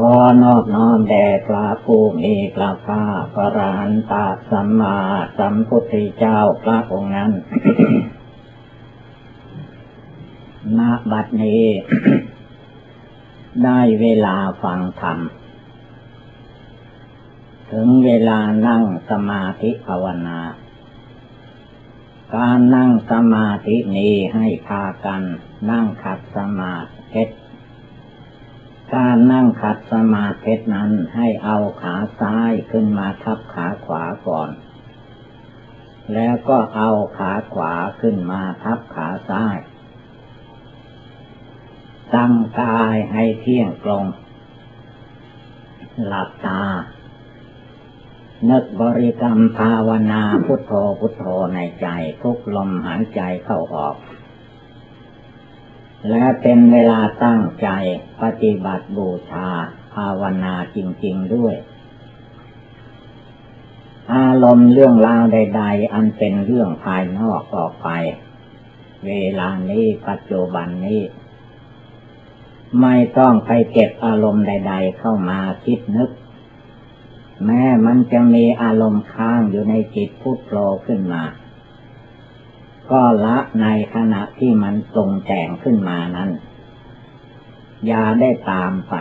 ขอนอบน้อมแด่พระผู้มีพระภาคพระอรหันตาสัมมาสัมพุทธเจ้าพระองค์นั้น ณ บัดนี้ ได้เวลาฟังธรรม ถึงเวลานั่งสมาธิภาวนา การนั่งสมาธินี้ให้พากัน นั่งขัดสมาธิ การนั่งขัดสมาธินั้นให้เอาขาซ้ายขึ้นมาทับขาขวาก่อน แล้วก็เอาขาขวาขึ้นมาทับขาซ้ายตั้งกายให้เที่ยงตรง หลับตา นึกบริกรรมภาวนาพุทโธพุทโธในใจทุกลมหายใจเข้าออก และเป็นเวลาตั้งใจปฏิบัติบูชาภาวนาจริง ๆด้วย อารมณ์เรื่องราวใด ๆ อันเป็นเรื่องภายนอกออกไป เวลานี้ปัจจุบันนี้ ไม่ต้องไปเก็บอารมณ์ใด ๆ เข้ามาคิดนึก แม้มันจะมีอารมณ์ค้างอยู่ในจิตพุทโธขึ้นมา ก็ละในขณะที่มันตรงแต่งขึ้นมานั้นอย่าได้ตามไป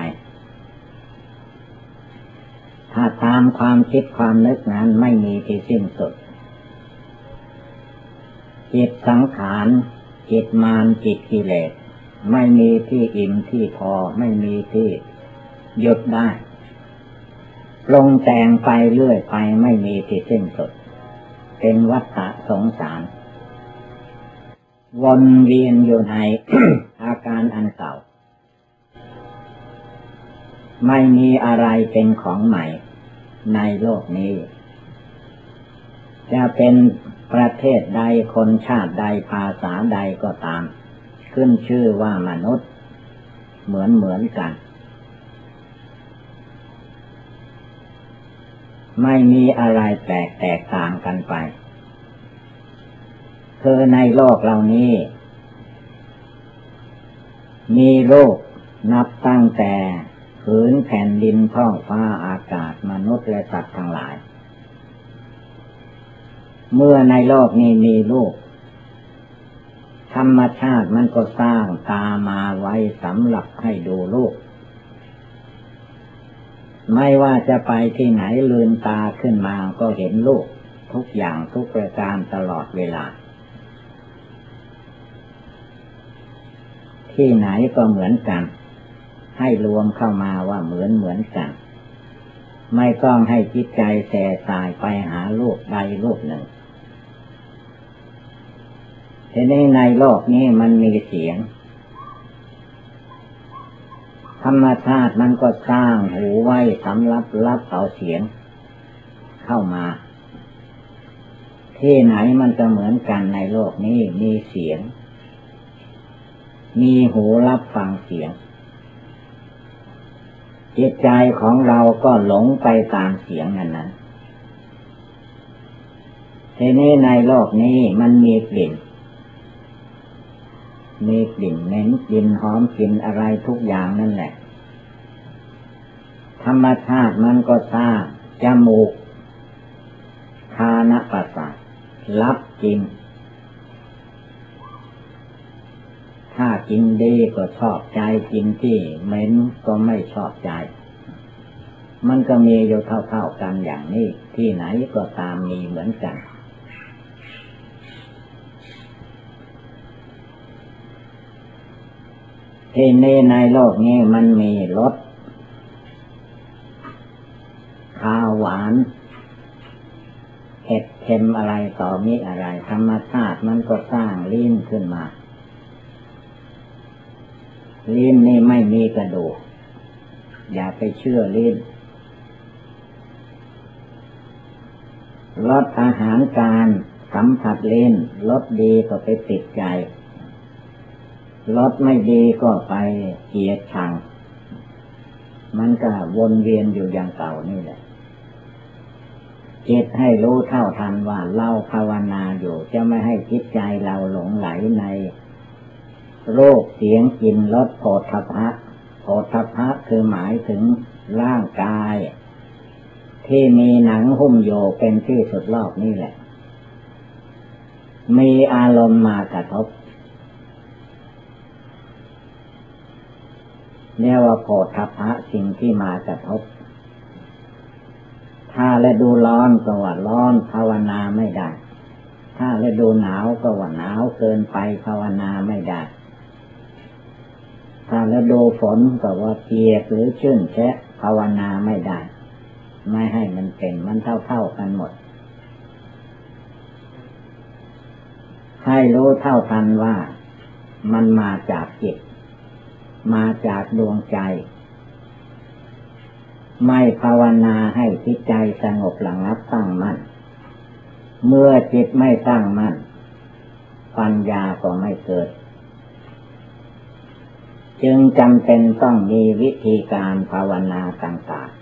ถ้าตามความคิดความนึกนั้นไม่มีที่สิ้นสุด จิตสังขาร จิตมารจิตกิเลส ไม่มีที่อิ่มที่พอไม่มีที่หยุดได้ลงแต่งไปเรื่อยไปไม่มีที่สิ้นสุด เป็นวัฏฏะสงสาร วนเวียนอยู่ในอาการอันเก่า ไม่มีอะไรเป็นของใหม่ในโลกนี้ จะเป็นประเทศใดคนชาติใดภาษาใดก็ตาม ขึ้นชื่อว่ามนุษย์ เหมือนเหมือนกัน ไม่มีอะไรแตกแตกต่างกันไป คือในโลกเหล่านี้ มีโลกนับตั้งแต่ผืนแผ่นดินท้องฟ้าอากาศมนุษย์และสัตว์ทั้งหลาย เมื่อในโลกนี้มีโลกธรรมชาติมันก็สร้างตามาไว้สำหรับให้ดูโลก ไม่ว่าจะไปที่ไหนลืนตาขึ้นมาก็เห็นโลกทุกอย่างทุกประการตลอดเวลา ที่ไหนก็เหมือนกัน ให้รวมเข้ามาว่าเหมือนเหมือนกัน ไม่ต้องให้จิตใจแส่สายไปหาโลกใดโลกหนึ่งทีนี้ในโลกนี้มันมีเสียง ธรรมชาติมันก็สร้างหูไว้สำหรับรับเอาเสียง เข้ามา ที่ไหนมันจะเหมือนกันในโลกนี้มีเสียง มีหูรับฟังเสียง จิตใจของเราก็หลงไปตามเสียงนั้นนั้นทีนี้ในโลกนี้มันมีกลิ่น มีกลิ่นเหม็นกลิ่นหอมกลิ่นอะไรทุกอย่างนั่นแหละ ธรรมชาติมันก็สร้างจมูกคานประสาทรับกลิ่น ถ้ากินดีก็ชอบใจกินที่เหม็นก็ไม่ชอบใจ มันก็มีอยู่เท่าๆกันอย่างนี้ ที่ไหนก็ตามมีเหมือนกัน ที่นี่ในโลกนี้มันมีรสข้าวหวานเผ็ดเค็มอะไรต่อมีอะไร ธรรมชาติมันก็สร้างลิ้นขึ้นมา ลิ้นนี่ไม่มีกระดูก อย่าไปเชื่อลิ้นลดอาหารการสัมผัสเล่นลดดีก็ไปติดใจลดไม่ดีก็ไปเกียดชัง มันก็วนเวียนอยู่อย่างเก่านี่แหละจิตให้รู้เท่าทันว่าเราภาวนาอยู่ จะไม่ให้จิตใจเราหลงไหลใน รคเสียงกินรสโผฏฐพะโผฏฐพะคือหมายถึงร่างกาย ที่มีหนังหุ้มโยเป็นที่สุดรอบนี่แหละ มีอารมณ์มากระทบเรียกว่าโผฏฐพะสิ่งที่มากระทบ ถ้าฤดูร้อนก็ว่าร้อนภาวนาไม่ได้ ถ้าฤดูหนาวก็ว่าหนาวเกินไปภาวนาไม่ได้ ถ้าฤดูฝนก็ว่าเปียกหรือชื้นแฉะภาวนาไม่ได้ ไม่ให้มันเป็นมันเท่าเท่ากันหมด ให้รู้เท่าทันว่ามันมาจากจิต มาจากดวงใจ ไม่ภาวนาให้จิตใจสงบระงับตั้งมัน่น เมื่อจิตไม่ตั้งมัน่น ปัญญาก็ไม่เกิด จึงจำเป็นต้องมีวิธีการภาวนาต่างๆ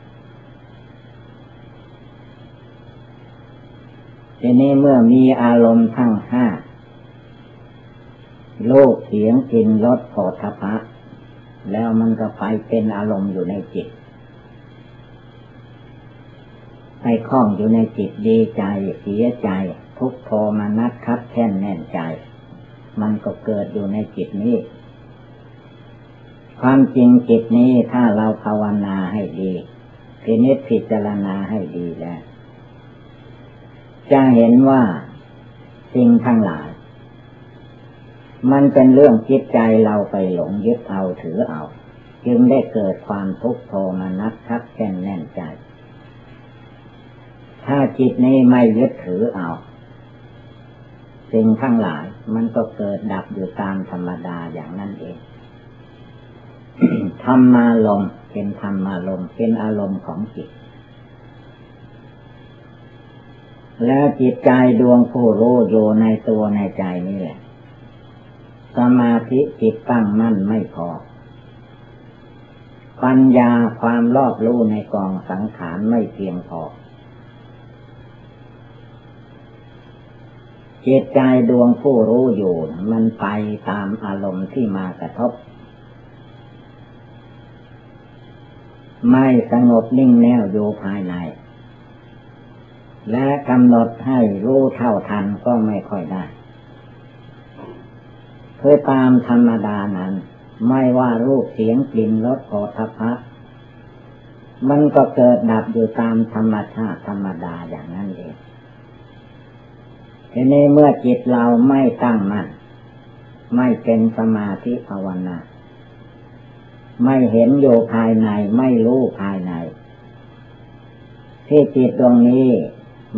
ทีนี้เมื่อมีอารมณ์ทั้งห้า โลกเสียงกลิ่นรสโผฏฐะแล้วมันก็ไปเป็นอารมณ์อยู่ในจิต ไปคล้องอยู่ในจิตดีใจเสียใจ ทุกโทมานัดคัดแค่นแน่นใจ มันก็เกิดอยู่ในจิตนี้ ความจริงจิตนี้ถ้าเราภาวนาให้ดีพินิจพิจารณาให้ดีแล้ว จะเห็นว่าสิ่งทั้งหลาย มันเป็นเรื่องจิตใจเราไปหลงยึดเอาถือเอา จึงได้เกิดความทุกข์โทมนัสทับแน่นแน่นใจ ถ้าจิตนี้ไม่ยึดถือเอา สิ่งทั้งหลายมันก็เกิดดับอยู่ตามธรรมดาอย่างนั้นเอง ธรรมาลมเป็นธรรมาลมเป็นอารมณ์ของจิต แล้วจิตใจดวงผู้รู้อยู่ในตัวในใจนี่แหละ สมาธิจิตตั้งมั่นไม่พอ ปัญญาความรอบรู้ในกองสังขารไม่เพียงพอจิตใจดวงผู้รู้อยู่ มันไปตามอารมณ์ที่มากระทบ ไม่สงบนิ่งแน่วอยู่ภายใน และกำหนดให้รู้เท่าทันก็ไม่ค่อยได้คือตามธรรมดานั้น ไม่ว่ารูปเสียงกลิ่นรสโผฏฐะมันก็เกิดดับอยู่ตามธรรมชาติธรรมดาอย่างนั้นเองทีนี้เมื่อจิตเราไม่ตั้งมั่นไม่เป็นสมาธิภาวนา ไม่เห็นอยู่ภายใน ไม่รู้ภายใน ที่จิตตรงนี้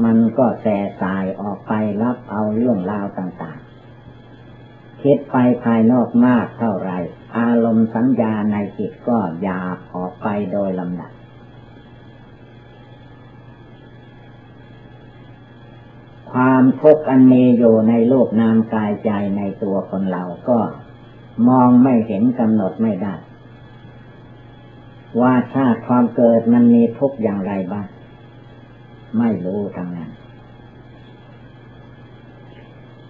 มันก็แสสายออกไปรับเอาเรื่องราวต่างๆ คิดไปภายนอกมากเท่าไร อารมณ์สัญญาในจิตก็หยาบออกไปโดยลำดับความทุกข์อันมีอยู่ในโลกนามกายใจในตัวคนเราก็มองไม่เห็นกำหนดไม่ได้ ว่าชาติความเกิดมันมีทุกอย่างไรบ้าง ไม่รู้ทางนั้น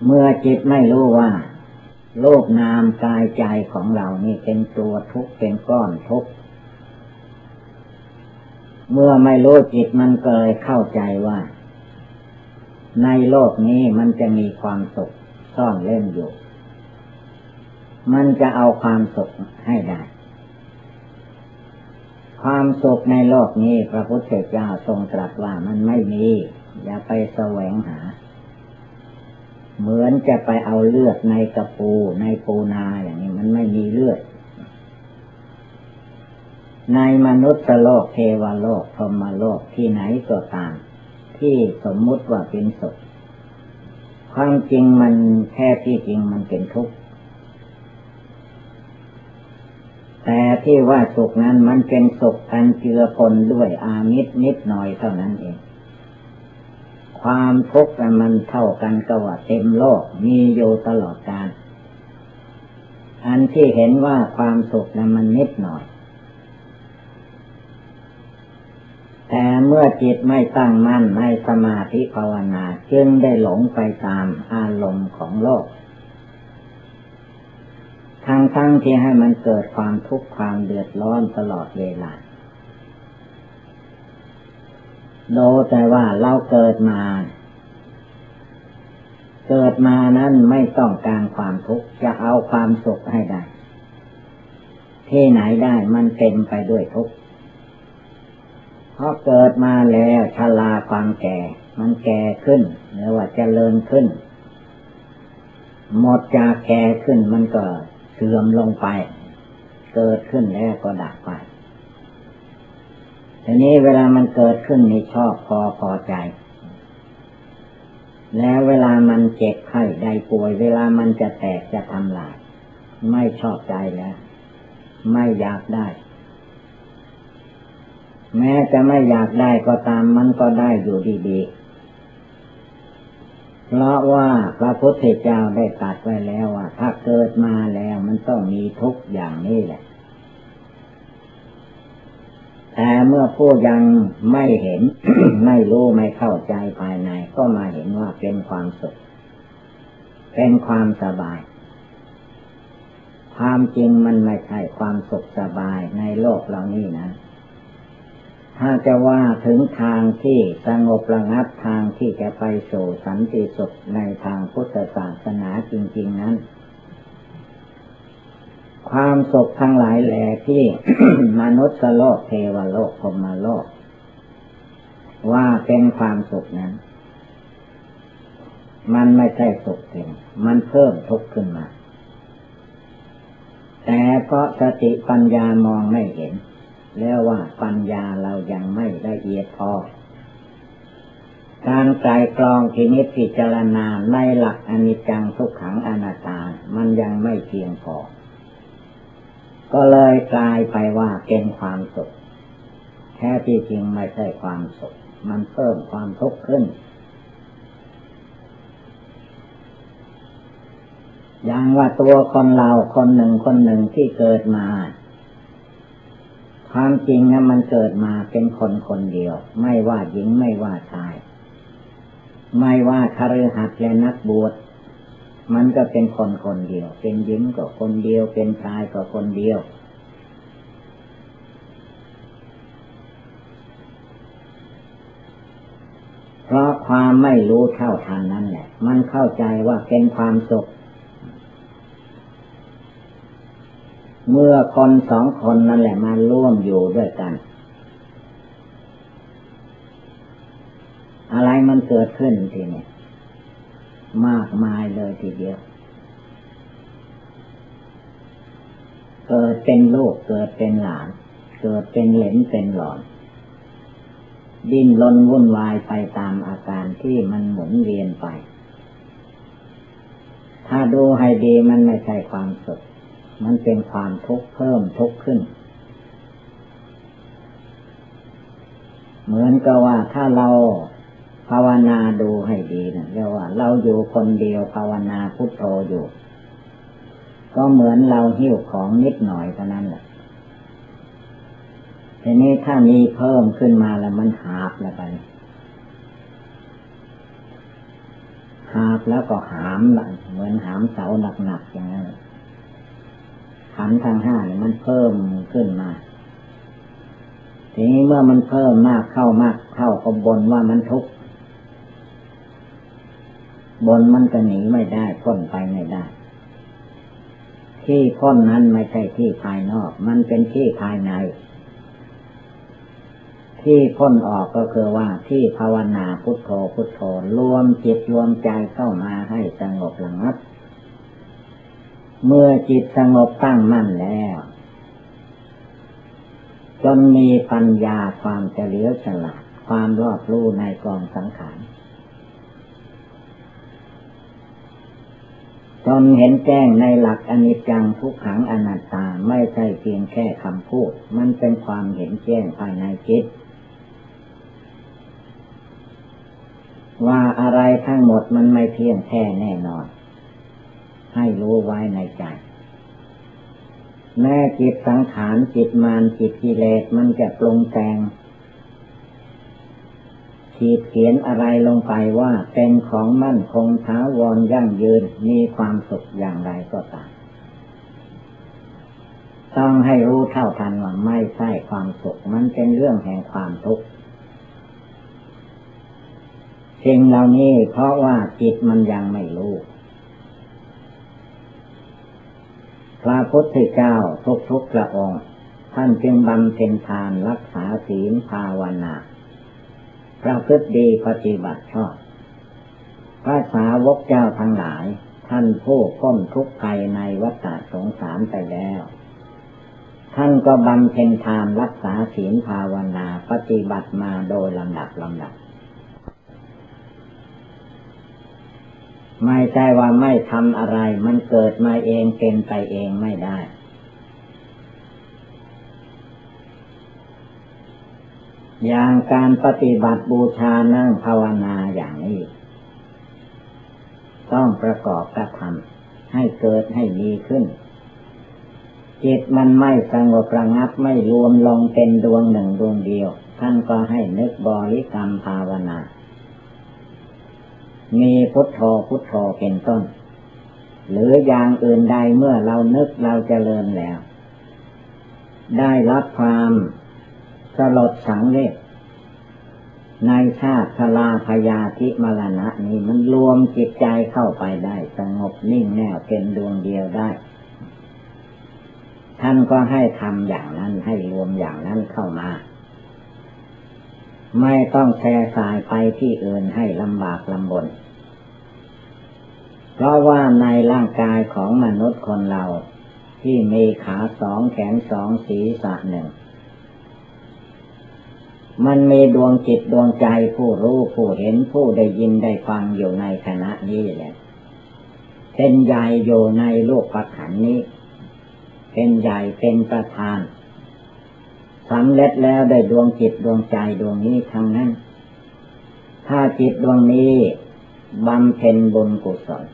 เมื่อจิตไม่รู้ว่า โลกนามกายใจของเรานี่เป็นตัวทุกเป็นก้อนทุกเมื่อไม่รู้จิตมันเกิดเข้าใจว่า ในโลกนี้มันจะมีความสุขซ่อนเล่นอยู่ มันจะเอาความสุขให้ได้ ความสุขในโลกนี้พระพุทธเจ้าทรงตรัสว่ามันไม่มี อย่าไปแสวงหา เหมือนจะไปเอาเลือดในกระปูในปูนาอย่างนี้มันไม่มีเลือด ในมนุษย์โลกเทวโลกพรมโลกที่ไหนก็ตาม ที่สมมุติว่าเป็นสุขความจริงมันแท้ที่จริงมันเป็นทุกข์ แต่ที่ว่าสุขนั้นมันเป็นสุขกันเจือปนด้วยอามิตรนิดหน่อยเท่านั้นเอง ความทุกข์มันเท่ากันกับว่าเต็มโลกมีอยู่ตลอดกาลอันที่เห็นว่าความสุขนั้นมันนิดหน่อย แต่เมื่อจิตไม่ตั้งมั่นในสมาธิภาวนา จึงได้หลงไปตามอารมณ์ของโลก ทั้งทั้งที่ให้มันเกิดความทุกข์ความเดือดร้อนตลอดเวลาโดแต่ว่าเราเกิดมา เกิดมานั้นไม่ต้องการความทุกข์จะเอาความสุขให้ได้ ที่ไหนได้มันเต็มไปด้วยทุกข์เพราะเกิดมาแล้วชลาความแก่ มันแก่ขึ้นหรือว่าจเจริญขึ้น หมดจากแก่ขึ้นมันก็ เสื่อมลงไป เกิดขึ้นแล้วก็ดับไปทีนี้เวลามันเกิดขึ้นนี่ชอบพอพอใจ แล้วเวลามันเจ็บไข้ใดป่วย เวลามันจะแตกจะทำลาย ไม่ชอบใจแล้ว ไม่อยากได้ แม้จะไม่อยากได้ก็ตามมันก็ได้อยู่ดีๆ เพราะว่าพระพุทธเจ้าได้ตรัสไว้แล้วว่า ถ้าเกิดมาแล้วมันต้องมีทุกอย่างนี้แหละ แต่เมื่อผู้ยังไม่เห็น ไม่รู้ไม่เข้าใจภายใน ก็มาเห็นว่าเป็นความสุข เป็นความสบาย ความจริงมันไม่ใช่ความสุขสบายในโลกเหล่านี้นะ ถ้าจะว่าถึงทางที่สงบระงับทางที่จะไปสู่สันติสุขในทางพุทธศาสนาจริง ๆนั้น ความสุขทั้งหลายแหล่ที่มนุษย์โลกเทวโลกพรมโลก ว่าเป็นความสุขนั้น มันไม่ใช่สุขเองมันเพิ่มทุกข์ขึ้นมา แต่เพราะสติปัญญามองไม่เห็น แล้วว่าปัญญาเรายังไม่ละเอียดพอ การไกลกรองทีนิพิจารณาในหลักอนิจจังทุกขังอนัตตา มันยังไม่เพียงพอ ก็เลยกลายไปว่าเป็นความสุข แท้ที่จริงไม่ใช่ความสุข มันเพิ่มความทุกข์ขึ้นอย่างว่าตัวคนเราคนหนึ่งคนหนึ่งที่เกิดมา ความจริงนะมันเกิดมาเป็นคนคนเดียว ไม่ว่าหญิงไม่ว่าชาย ไม่ว่าคฤหัสถ์และนักบวชมันก็เป็นคนคนเดียว เป็นหญิงก็คนเดียว เป็นชายก็คนเดียว เพราะความไม่รู้เท่าทันนั้นแหละ มันเข้าใจว่าเป็นความสุข เมื่อคนสองคนนั่นแหละมาร่วมอยู่ด้วยกัน อะไรมันเกิดขึ้นทีนี้มากมายเลยทีเดียว เกิดเป็นลูกเกิดเป็นหลาน เกิดเป็นเหลนเป็นหลอน ดิ้นรนวุ่นวายไปตามอาการที่มันหมุนเวียนไป ถ้าดูให้ดีมันไม่ใช่ความสุข มันเป็นความทุกข์เพิ่มทุกข์ขึ้น เหมือนกับว่าถ้าเราภาวนาดูให้ดีนะเรียกว่า เราอยู่คนเดียวภาวนาพุทโธอยู่ ก็เหมือนเราหิ้วของนิดหน่อยเท่านั้นแหละทีนี้ถ้ามีเพิ่มขึ้นมาแล้วมันหาบแล้วไปหาบแล้วก็หามละเหมือนหามเสาหนักๆอย่างนั้น ขันทางห้าเนี่ยมันเพิ่มขึ้นมาทีนี้เมื่อมันเพิ่มมากเข้ามากเข้าก็บนว่ามันทุกข์บนมันก็หนีไม่ได้พ้นไปไม่ได้ ที่พ้นนั้นไม่ใช่ที่ภายนอก มันเป็นที่ภายใน ที่พ้นออกก็คือว่าที่ภาวนาพุทโธพุทโธรวมจิตรวมใจเข้ามาให้สงบระงับ เมื่อจิตสงบตั้งมั่นแล้ว จนมีปัญญาความเฉลียวฉลาดความรอบรู้ในกองสังขารจนเห็นแจ้งในหลักอนิจจังทุกขังอนัตตาไม่ใช่เพียงแค่คำพูด มันเป็นความเห็นแจ้งภายในจิต ว่าอะไรทั้งหมดมันไม่เที่ยงแท้แน่นอน ให้รู้ไว้ในใจ แม้จิตสังขารจิตมานจิตกิเลสมันจะปรุงแต่งขีดเขียนอะไรลงไปว่าเป็นของมั่นคงท้าวรยั่งยืนมีความสุขอย่างไรก็ตาม ต้องให้รู้เท่าทันว่าไม่ใช่ความสุข มันเป็นเรื่องแห่งความทุกข์สิ่งเหล่านี้เพราะว่าจิตมันยังไม่รู้ พ ระพุทธเจ้าทุกทุกพระองค์ท่านจึงบำเพ็ญทานรักษาศีลภาวนาพระพฤติดีปฏิบัติชอบพระสาวกเจ้าทั้งหลาย ท่านผู้พ้นทุกข์ภัยในวัฏสงสารไปแล้ว ท่านก็บำเพ็ญทานรักษาศีลภาวนาปฏิบัติมาโดยลำดับลำดับ ไม่ใช่ว่าไม่ทำอะไร มันเกิดมาเองเป็นไปเองไม่ได้ อย่างการปฏิบัติบูชานั่งภาวนาอย่างนี้ ต้องประกอบกระทำให้เกิดให้มีขึ้น จิตมันไม่สงบระงับไม่รวมลงเป็นดวงหนึ่งดวงเดียว ท่านก็ให้นึกบริกรรมภาวนา มีพุทโธพุทโธเป็นต้น หรืออย่างอื่นใดเมื่อเรานึกเราจเจริญแล้ว ได้รับความสลดสังเวชในชาติชลาพยาธิมรณะนี้มันรวมจิตใจเข้าไปได้ สงบนิ่งแน่วเป็นดวงเดียวได้ ท่านก็ให้ทำอย่างนั้นให้รวมอย่างนั้นเข้ามา ไม่ต้องแช่สายไปที่อื่นให้ลำบากลำบน เพราะว่าในร่างกายของมนุษย์คนเรา ที่มีขาสองแขนสองศีรษะหนึ่ง มันมีดวงจิตดวงใจผู้รู้ผู้เห็นผู้ได้ยินได้ฟังอยู่ในขณะนี้แหละเป็นใหญ่อยู่ในโลกปัจขันนี้ เป็นใหญ่เป็นประธาน สำเร็จแล้วได้ดวงจิตดวงใจดวงนี้ทั้งนั้น ถ้าจิตดวงนี้บำเพ็ญบุญกุศล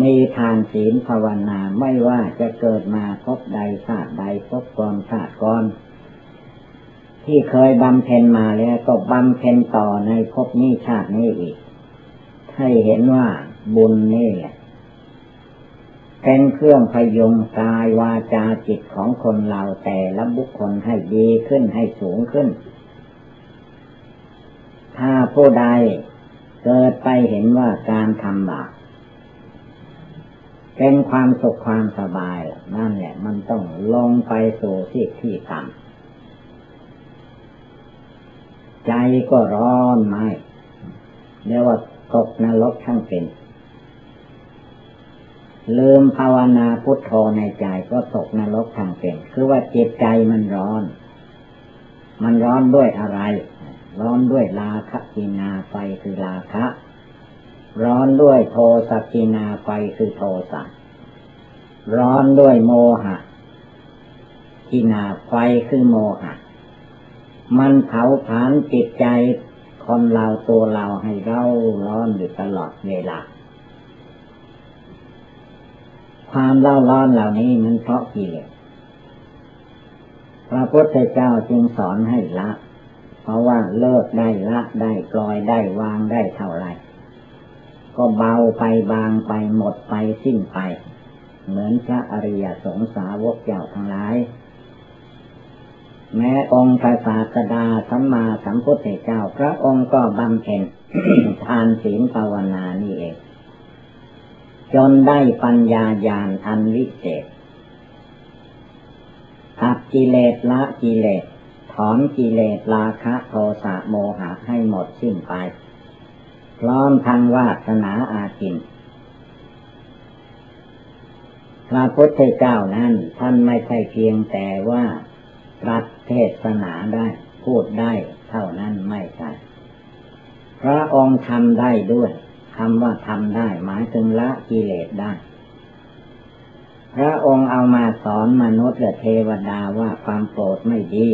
มีทานศีลภาวนาไม่ว่าจะเกิดมาพบใดชาติใดพบก่อนชาติก่อน ที่เคยบำเพ็ญมาแล้วก็บำเพ็ญต่อในภพนี้ชาตินี้อีก ให้เห็นว่าบุญนี่แหละ เป็นเครื่องพยุงกายวาจาจิตของคนเราแต่ละบุคคลให้ดีขึ้นให้สูงขึ้น ถ้าผู้ใดเกิดไปเห็นว่าการทำบาปเป็นความสุขความสบายนั่นแหละ มันต้องลงไปสู่ที่ที่ต่ำใจก็ร้อนไหมเรียกว่าตกนรกทั้งเป็น ลืมภาวนาพุทโธในใจก็ตกนรกทั้งเป็น คือว่าจิตใจมันร้อน มันร้อนด้วยอะไร ร้อนด้วยราคะกินาไฟคือราคะ ร้อนด้วยโทสกินาไฟคือโทสะ ร้อนด้วยโมหะกินาไฟคือโมหะ มันเผาผลาญจิตใจคนเราตัวเราให้เร่าร้อนอยู่ตลอดเวลา ความเล่าร้อนเหล่านี้มันเพราะกิเลสพระพุทธเจ้าจึงสอนให้ละ เพราะว่าเลิกได้ละได้ปล่อยได้วางได้เท่าไรก็เบาไปบางไปหมดไปสิ้นไป เหมือนพระอริยสงสาวกเจ้าทั้งหลาย แม้องค์พระศาสดาสัมมาสัมพุทธเจ้า พระองค์ก็บำเพ็ญทานศีลภาวนานี่เอง จนได้ปัญญาญาณอันวิเศษตัดกิเลสละกิเลส ถอนกิเลสราคะโทสะโมหะให้หมดสิ้นไป พร้อมทางวาสนาอาจินพระพุทธเจ้านั้นท่านไม่ใช่เพียงแต่ว่ารัดเทศนาได้พูดได้เท่านั้นไม่ใช่พระองค์ทำได้ด้วย คำว่าทำได้หมายถึงละกิเลสได้ พระองค์เอามาสอนมนุษย์และเทวดาว่าความโกรธไม่ดี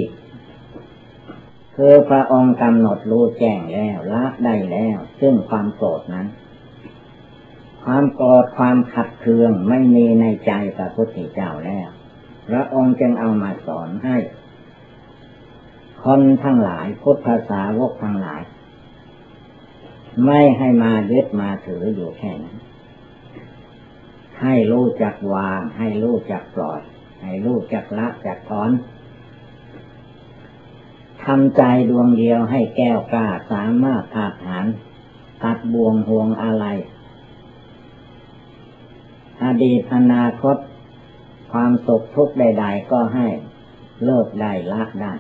คือพระองค์กำหนดรู้แจ้งแล้วละได้แล้ว ซึ่งความโกรธนั้น ความโกรธความขัดเคืองไม่มีในใจพระพุทธเจ้าแล้ว พระองค์จึงเอามาสอนให้ คนทั้งหลายพุทธศาวกทั้งหลาย ไม่ให้มายึดมาถืออยู่แค่นั้น ให้รู้จักวาง ให้รู้จักปล่อย ให้รู้จักละจักถอนทำใจดวงเดียวให้แก้วกล้าสามารถอาถานตัดบ่วงห่วงอะไร อดีตอนาคต ความสุขทุกข์ใด ๆ ก็ให้เลิกได้ละได้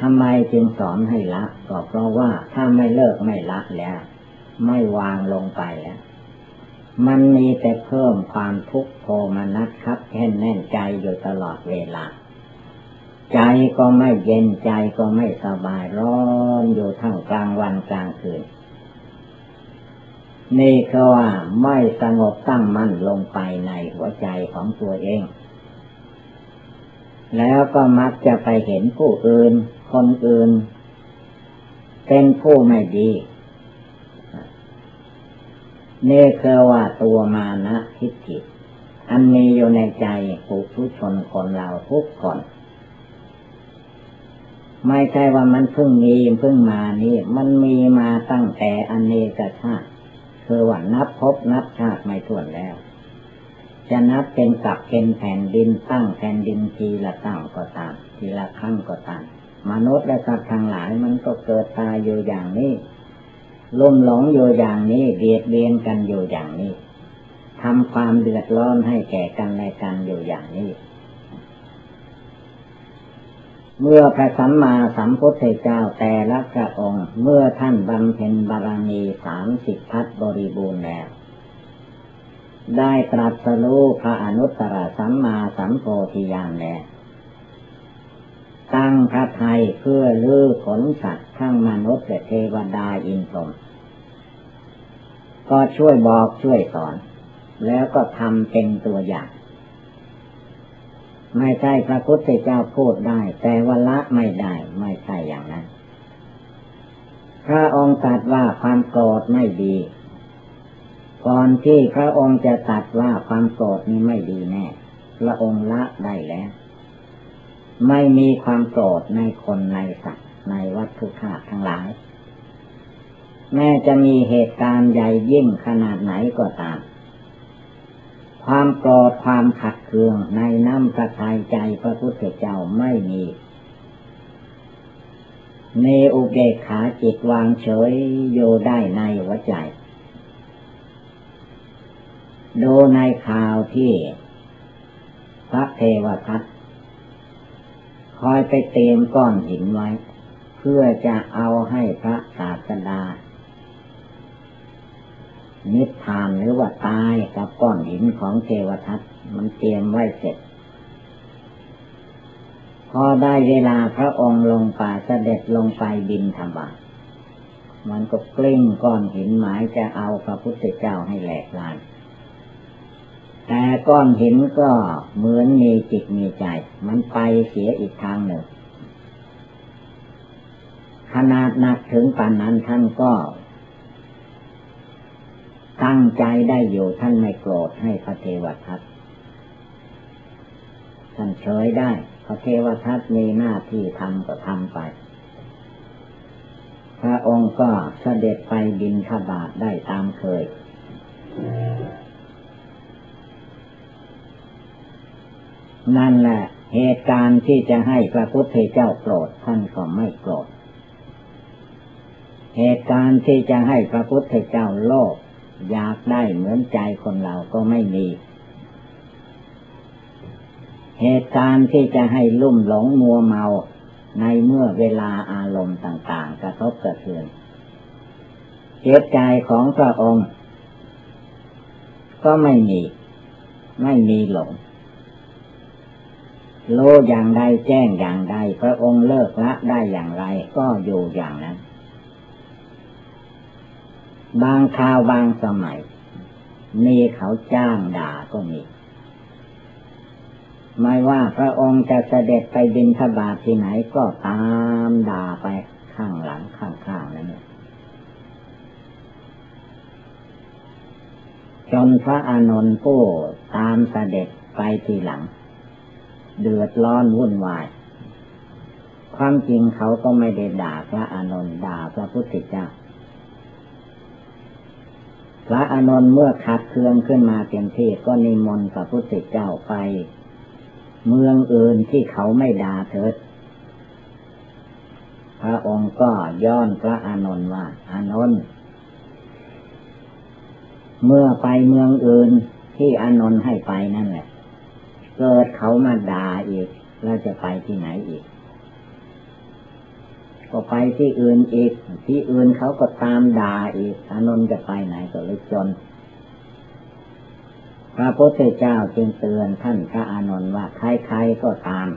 ทำไมจึงสอนให้ละ ก็เพราะว่าถ้าไม่เลิกไม่ละแล้ว ไม่วางลงไปแล้ว มันมีแต่เพิ่มความทุกข์โทมนัสครับแค่นแน่นใจอยู่ตลอดเวลา ใจก็ไม่เย็นใจก็ไม่สบายร้อนอยู่ทั้งกลางวันกลางคืน นี่คือว่าไม่สงบตั้งมั่นลงไปในหัวใจของตัวเอง แล้วก็มักจะไปเห็นผู้อื่น คนอื่น เป็นผู้ไม่ดี นี่คือว่าตัวมานะทิฏฐิอันมีอยู่ในใจผู้ทุชนคนเราทุกคน ไม่ใช่ว่ามันเพิ่งมีเพิ่งมานี่ มันมีมาตั้งแต่อเนกชาติคือว่านับพบนับชาติไม่ถ้วนแล้ว จะนับเป็นกับเป็นแผ่นดินตั้งแผ่นดินทีละตั้งก็ตามทีละครั้งก็ตาม มนุษย์และสัตว์ทั้งหลายมันก็เกิดตายอยู่อย่างนี้ลุ่มหลงอยู่อย่างนี้เบียดเบียนกันอยู่อย่างนี้ทำความเดือดร้อนให้แก่กันและกันอยู่อย่างนี้ เมื่อพระสัมมาสัมพุทธเจ้าแต่ละพระองค์ เมื่อท่านบำเพ็ญบารมีสามสิบทัศบริบูรณ์แล้ว ได้ตรัสรู้พระอนุตตรสัมมาสัมโพธิญาณแล้ว ตั้งพระไทยเพื่อลื้อขนสัตว์ทั้งมนุษย์และเทวดาอินทรมก็ช่วยบอกช่วยสอน แล้วก็ทำเป็นตัวอย่าง ไม่ใช่พระพุทธเจ้าพูดได้ แต่ว่าละไม่ได้ไม่ใช่อย่างนั้น พระองค์ตรัสว่าความโกรธไม่ดี ก่อนที่พระองค์จะตรัสว่าความโกรธนี้ไม่ดีแน่ พระองค์ละได้แล้ว ไม่มีความโกรธในคนในสัตว์ในวัตถุธาตุทั้งหลาย แม้จะมีเหตุการณ์ใหญ่ยิ่งขนาดไหนก็ตาม ความโกรธความขัดเคืองในน้ำพระทัยใจพระพุทธเจ้าไม่มีเนอุเบกขาจิตวางเฉยโยได้ในหัวใจ ดูในข่าวที่พระเทวทัต คอยไปเตรียมก้อนหินไว้ เพื่อจะเอาให้พระศาสดา นิพพานหรือว่าตายกับก้อนหินของเทวทัตมันเตรียมไว้เสร็จ พอได้เวลาพระองค์ลงป่าเสด็จลงไปบินธรรมะมันก็กลิ้งก้อนหินหมายจะเอาพระพุทธเจ้าให้แหลกลาน แต่ก้อนหินก็เหมือนมีจิตมีใจ มันไปเสียอีกทางหนึ่ง ขนาดหนักถึงปานนั้นท่านก็ ตั้งใจได้อยู่ท่านไม่โกรธให้พระเทวทัตท่านเฉยได้พระเทวทัตมีหน้าที่ทำก็ทำไป พระองค์ก็เสด็จไปบินทบาทได้ตามเคย นั่นแหละ เหตุการณ์ที่จะให้พระพุทธเจ้าโกรธท่านก็ไม่โกรธ เหตุการณ์ที่จะให้พระพุทธเจ้าโลภอยากได้เหมือนใจคนเราก็ไม่มี เหตุการณ์ที่จะให้ลุ่มหลงมัวเมาในเมื่อเวลาอารมณ์ต่าง ๆ กระทบกระเทือนเจตใจของพระองค์ ก็ไม่มี ไม่มีหลง โลอย่างใดแจ้งอย่างใดพระองค์เลิกละได้อย่างไรก็อยู่อย่างนั้น บางคราวบางสมัย มีเขาจ้างด่าก็มี ไม่ว่าพระองค์จะเสด็จไปบินทบาทที่ไหนก็ตามด่าไปข้างหลังข้างๆนั่นแหละจนพระอานนท์ผู้ตามเสด็จไปทีหลัง เดือดร้อนวุ่นวาย ความจริงเขาก็ไม่ได้ด่าพระอานนท์ด่าพระพุทธเจ้า พระอานนท์เมื่อขัดเคืองขึ้นมาเต็มที่ก็นิมนต์พระพุทธเจ้าไป เมืองอื่นที่เขาไม่ด่าเถิด พระองค์ก็ย้อนพระอานนท์ว่า อานนท์เมื่อไปเมืองอื่นที่อานนท์ให้ไปนั่นแหละ เกิดเขามาด่าอีกเราจะไปที่ไหนอีก ก็ไปที่อื่นอีก ที่อื่นเขาก็ตามด่าอีกอานนท์จะไปไหนก็เลยจนพระพุทธเจ้าจึงเตือนท่านพระอานนท์ว่าใครๆก็ตาม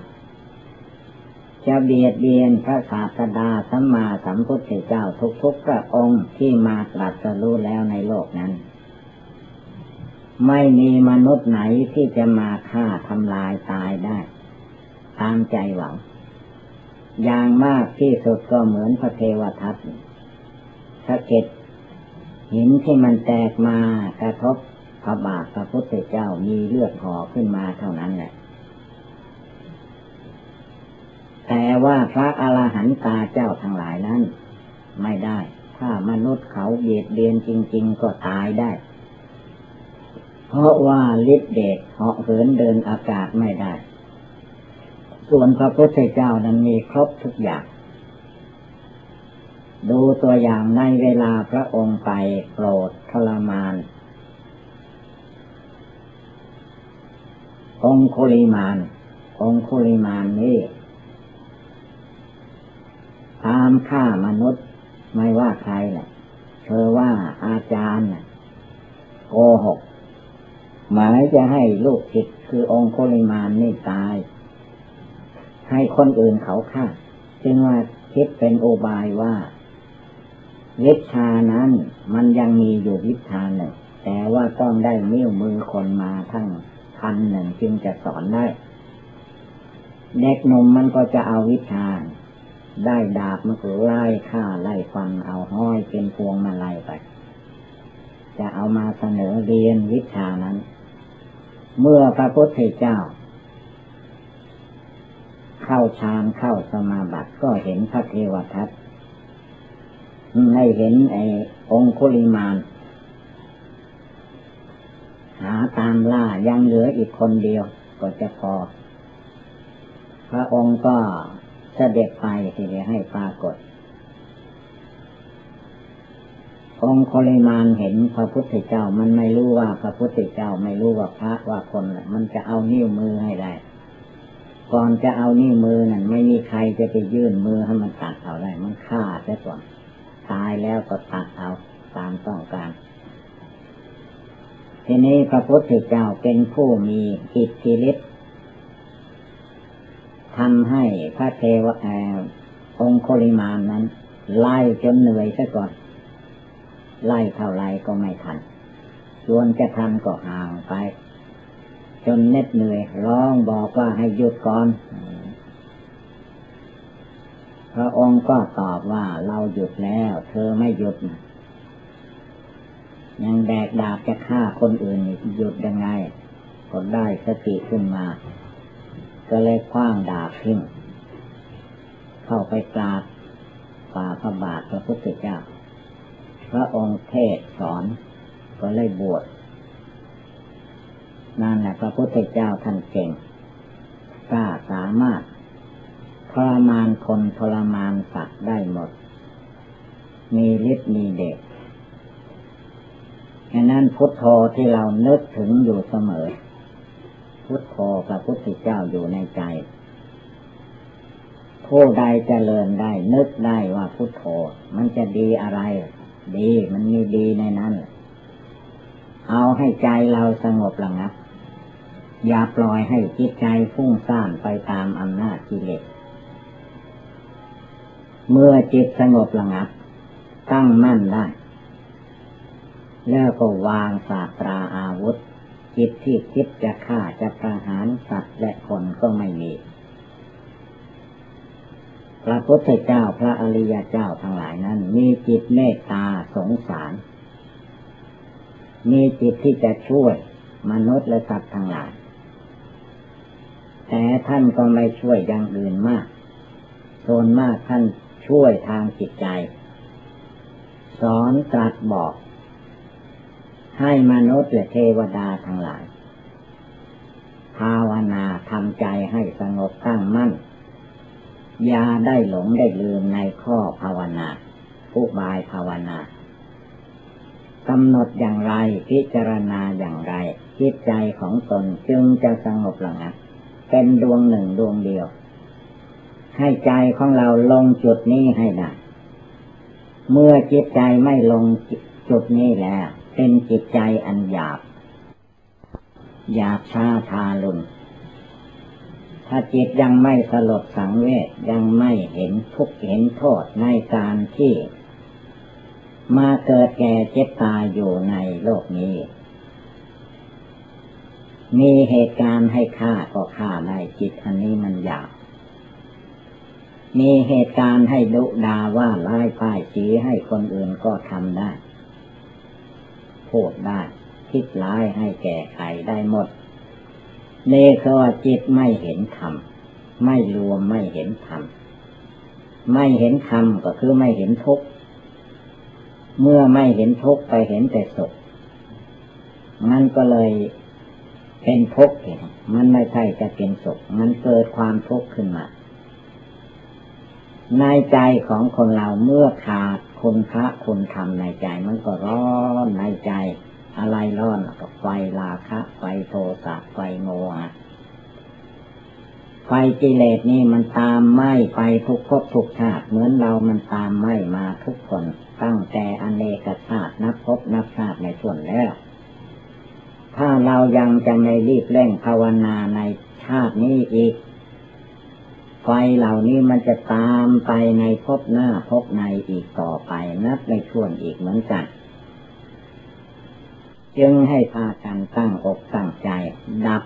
จะเบียดเบียนพระศาสดาสัมมาสัมพุทธเจ้าทุกๆพระองค์ที่มาตรัสรู้แล้วในโลกนั้น ไม่มีมนุษย์ไหนที่จะมาฆ่าทำลายตายได้ ตามใจหวัง อย่างมากที่สุดก็เหมือนพระเทวทัตสะเก็ดหินที่มันแตกมากระทบพระบาทพระพุทธเจ้ามีเลือดห่อขึ้นมาเท่านั้นแหละ แต่ว่าพระอรหันตาเจ้าทั้งหลายนั้น ไม่ได้ ถ้ามนุษย์เขาเบียดเบียนจริง ๆ ก็ตายได้ เพราะว่าฤทธิเดชเหาะเหินเดินอากาศไม่ได้ ส่วนพระพุทธเจ้านั้นมีครบทุกอย่าง ดูตัวอย่างในเวลาพระองค์ไปโปรดทรมาน องคุลิมาน องคุลิมานนี่ตามฆ่ามนุษย์ไม่ว่าใครแหละเธอว่าอาจารย์โกหก หมายจะให้ลูกศิษย์คือองค์โคลิมานนี่ตาย ให้คนอื่นเขาฆ่าจึงว่าคิดเป็นโอบายว่าวิชานั้นมันยังมีอยู่วิชาหนึ่งแต่ว่าต้องได้นิ้วมือคนมาทั้งพันหนึ่งจึงจะสอนได้ เด็กนมมันก็จะเอาวิชา ได้ดาบมันก็ไล่ฆ่าไล่ฟันเอาห้อยเป็นพวงมาลัยไป จะเอามาเสนอเรียนวิชานั้น เมื่อพระพุทธเจ้า เข้าฌานเข้าสมาบัติก็เห็นพระเทวทัตให้เห็นไอ้องคุลิมานหาตามล่ายังเหลืออีกคนเดียว ก็จะพอ พระองค์ก็เสด็จไปที่จะให้ปรากฏ องค์คลิมานเห็นพระพุทธเจ้ามันไม่รู้ว่าพระพุทธเจ้าไม่รู้ว่าพระว่าคนมันจะเอานิ้วมือให้ได้ ก่อนจะเอานิ้วมือนั่นไม่มีใครจะไปยื่นมือให้มันตัดเอาได้ มันฆ่าซะก่อนตายแล้วก็ตัดเอาตามต้องการ ทีนี้พระพุทธเจ้าเป็นผู้มีอิทธิฤทธิ์ทำให้พระเทวองค์โคลิมานนั้น ไล่จนเหนื่อยซะก่อน ไล่เท่าไรก็ไม่ทันชวนจะทันก็ห่างไป จนเน็ดเหนื่อยร้องบอกว่าให้หยุดก่อน พระองค์ก็ตอบว่าเราหยุดแล้ว เธอไม่หยุด ยังแบกดาบจะฆ่าคนอื่นหยุดยังไง ก็ได้สติขึ้นมา ก็เลยคว้างดาบทิ้งเข้าไปกราบฝ่าพระบาทพระพุทธเจ้า พระองค์เทศสอน ก็เลยบวชนั่นแหละพระพุทธเจ้าท่านเก่งกล้าสามารถทรมานคนทรมานสัตว์ได้หมด มีฤทธิ์มีเดชฉะนั้นพุทโธที่เราเนึกถึงอยู่เสมอ พุทโธพระพุทธเจ้าอยู่ในใจ ผู้ใดจเจริญได้นึกได้ว่าพุทโธมันจะดีอะไร ดีมันมีดีในนั้น เอาให้ใจเราสงบระงับ อย่าปล่อยให้จิตใจฟุ้งซ่านไปตามอำนาจกิเลสเมื่อจิตสงบระงับ ตั้งมั่นได้ แล้วก็วางศาสตราอาวุธ จิตที่คิดจะฆ่าจะประหารสัตว์และคนก็ไม่มี พระพุทธเจ้าพระอริยเจ้าทั้งหลายนั้น มีจิตเมตตาสงสาร มีจิตที่จะช่วยมนุษย์และสัตว์ทั้งหลาย แต่ท่านก็ไม่ช่วยอย่างอื่นมากส่วนมากท่านช่วยทางจิตใจ สอนตรัสบอก ให้มนุษย์และเทวดาทั้งหลาย ภาวนาทำใจให้สงบตั้งมั่น ย่าได้หลงได้ลืมในข้อภาวนาผู้บายภาวนากำหนดอย่างไรพิจารณาอย่างไร จิตใจของตนจึงจะสงบหลังเป็นดวงหนึ่งดวงเดียว ให้ใจของเราลงจุดนี้ให้ได้ เมื่อจิตใจไม่ลงจุดนี้แล้ว เป็นจิตใจอันหยาบหยาบชาทาลุน ถ้าจิตยังไม่สลดสังเวชยังไม่เห็นทุกเห็นโทษในการที่ มาเกิดแก่เจ็บตายอยู่ในโลกนี้ มีเหตุการณ์ให้ฆ่าก็ฆ่าได้จิตอันนี้มันหยาบมีเหตุการณ์ให้ดุดาว่าไล่ป้ายสีให้คนอื่นก็ทำได้ พูดได้คิดร้ายให้แก่ใครได้หมด นคือว่าจิตไม่เห็นธรรมไม่รวมไม่เห็นธรรมไม่เห็นธรรมก็คือไม่เห็นทุกข์เมื่อไม่เห็นทุกข์ไปเห็นแต่สุขมันก็เลยเป็นทุกข์มันไม่ใช่จะเป็นสุขมันเกิดความทุกข์ขึ้นมาในใจของคนเราเมื่อขาดคุณพระคุณธรรมในใจ มันก็ร้อนในใจ อะไรร้อนก็ไฟราคะ ไฟโทสะไฟโมหะไฟกิเลสนี่มันตามไหมไปทุกภพทุกชาติเหมือนเรามันตามไหมมาทุกคนตั้งแต่อเนกชาตินับภพนับชาติในส่วนแล้ว ถ้าเรายังจะไม่รีบเร่งภาวนาในชาตินี้อีก ไฟเหล่านี้มันจะตามไปในภพหน้าภพในอีกต่อไปนับไม่วนอีกเหมือนกัน จึงให้พากันตั้งอกตั้งใจ ดับ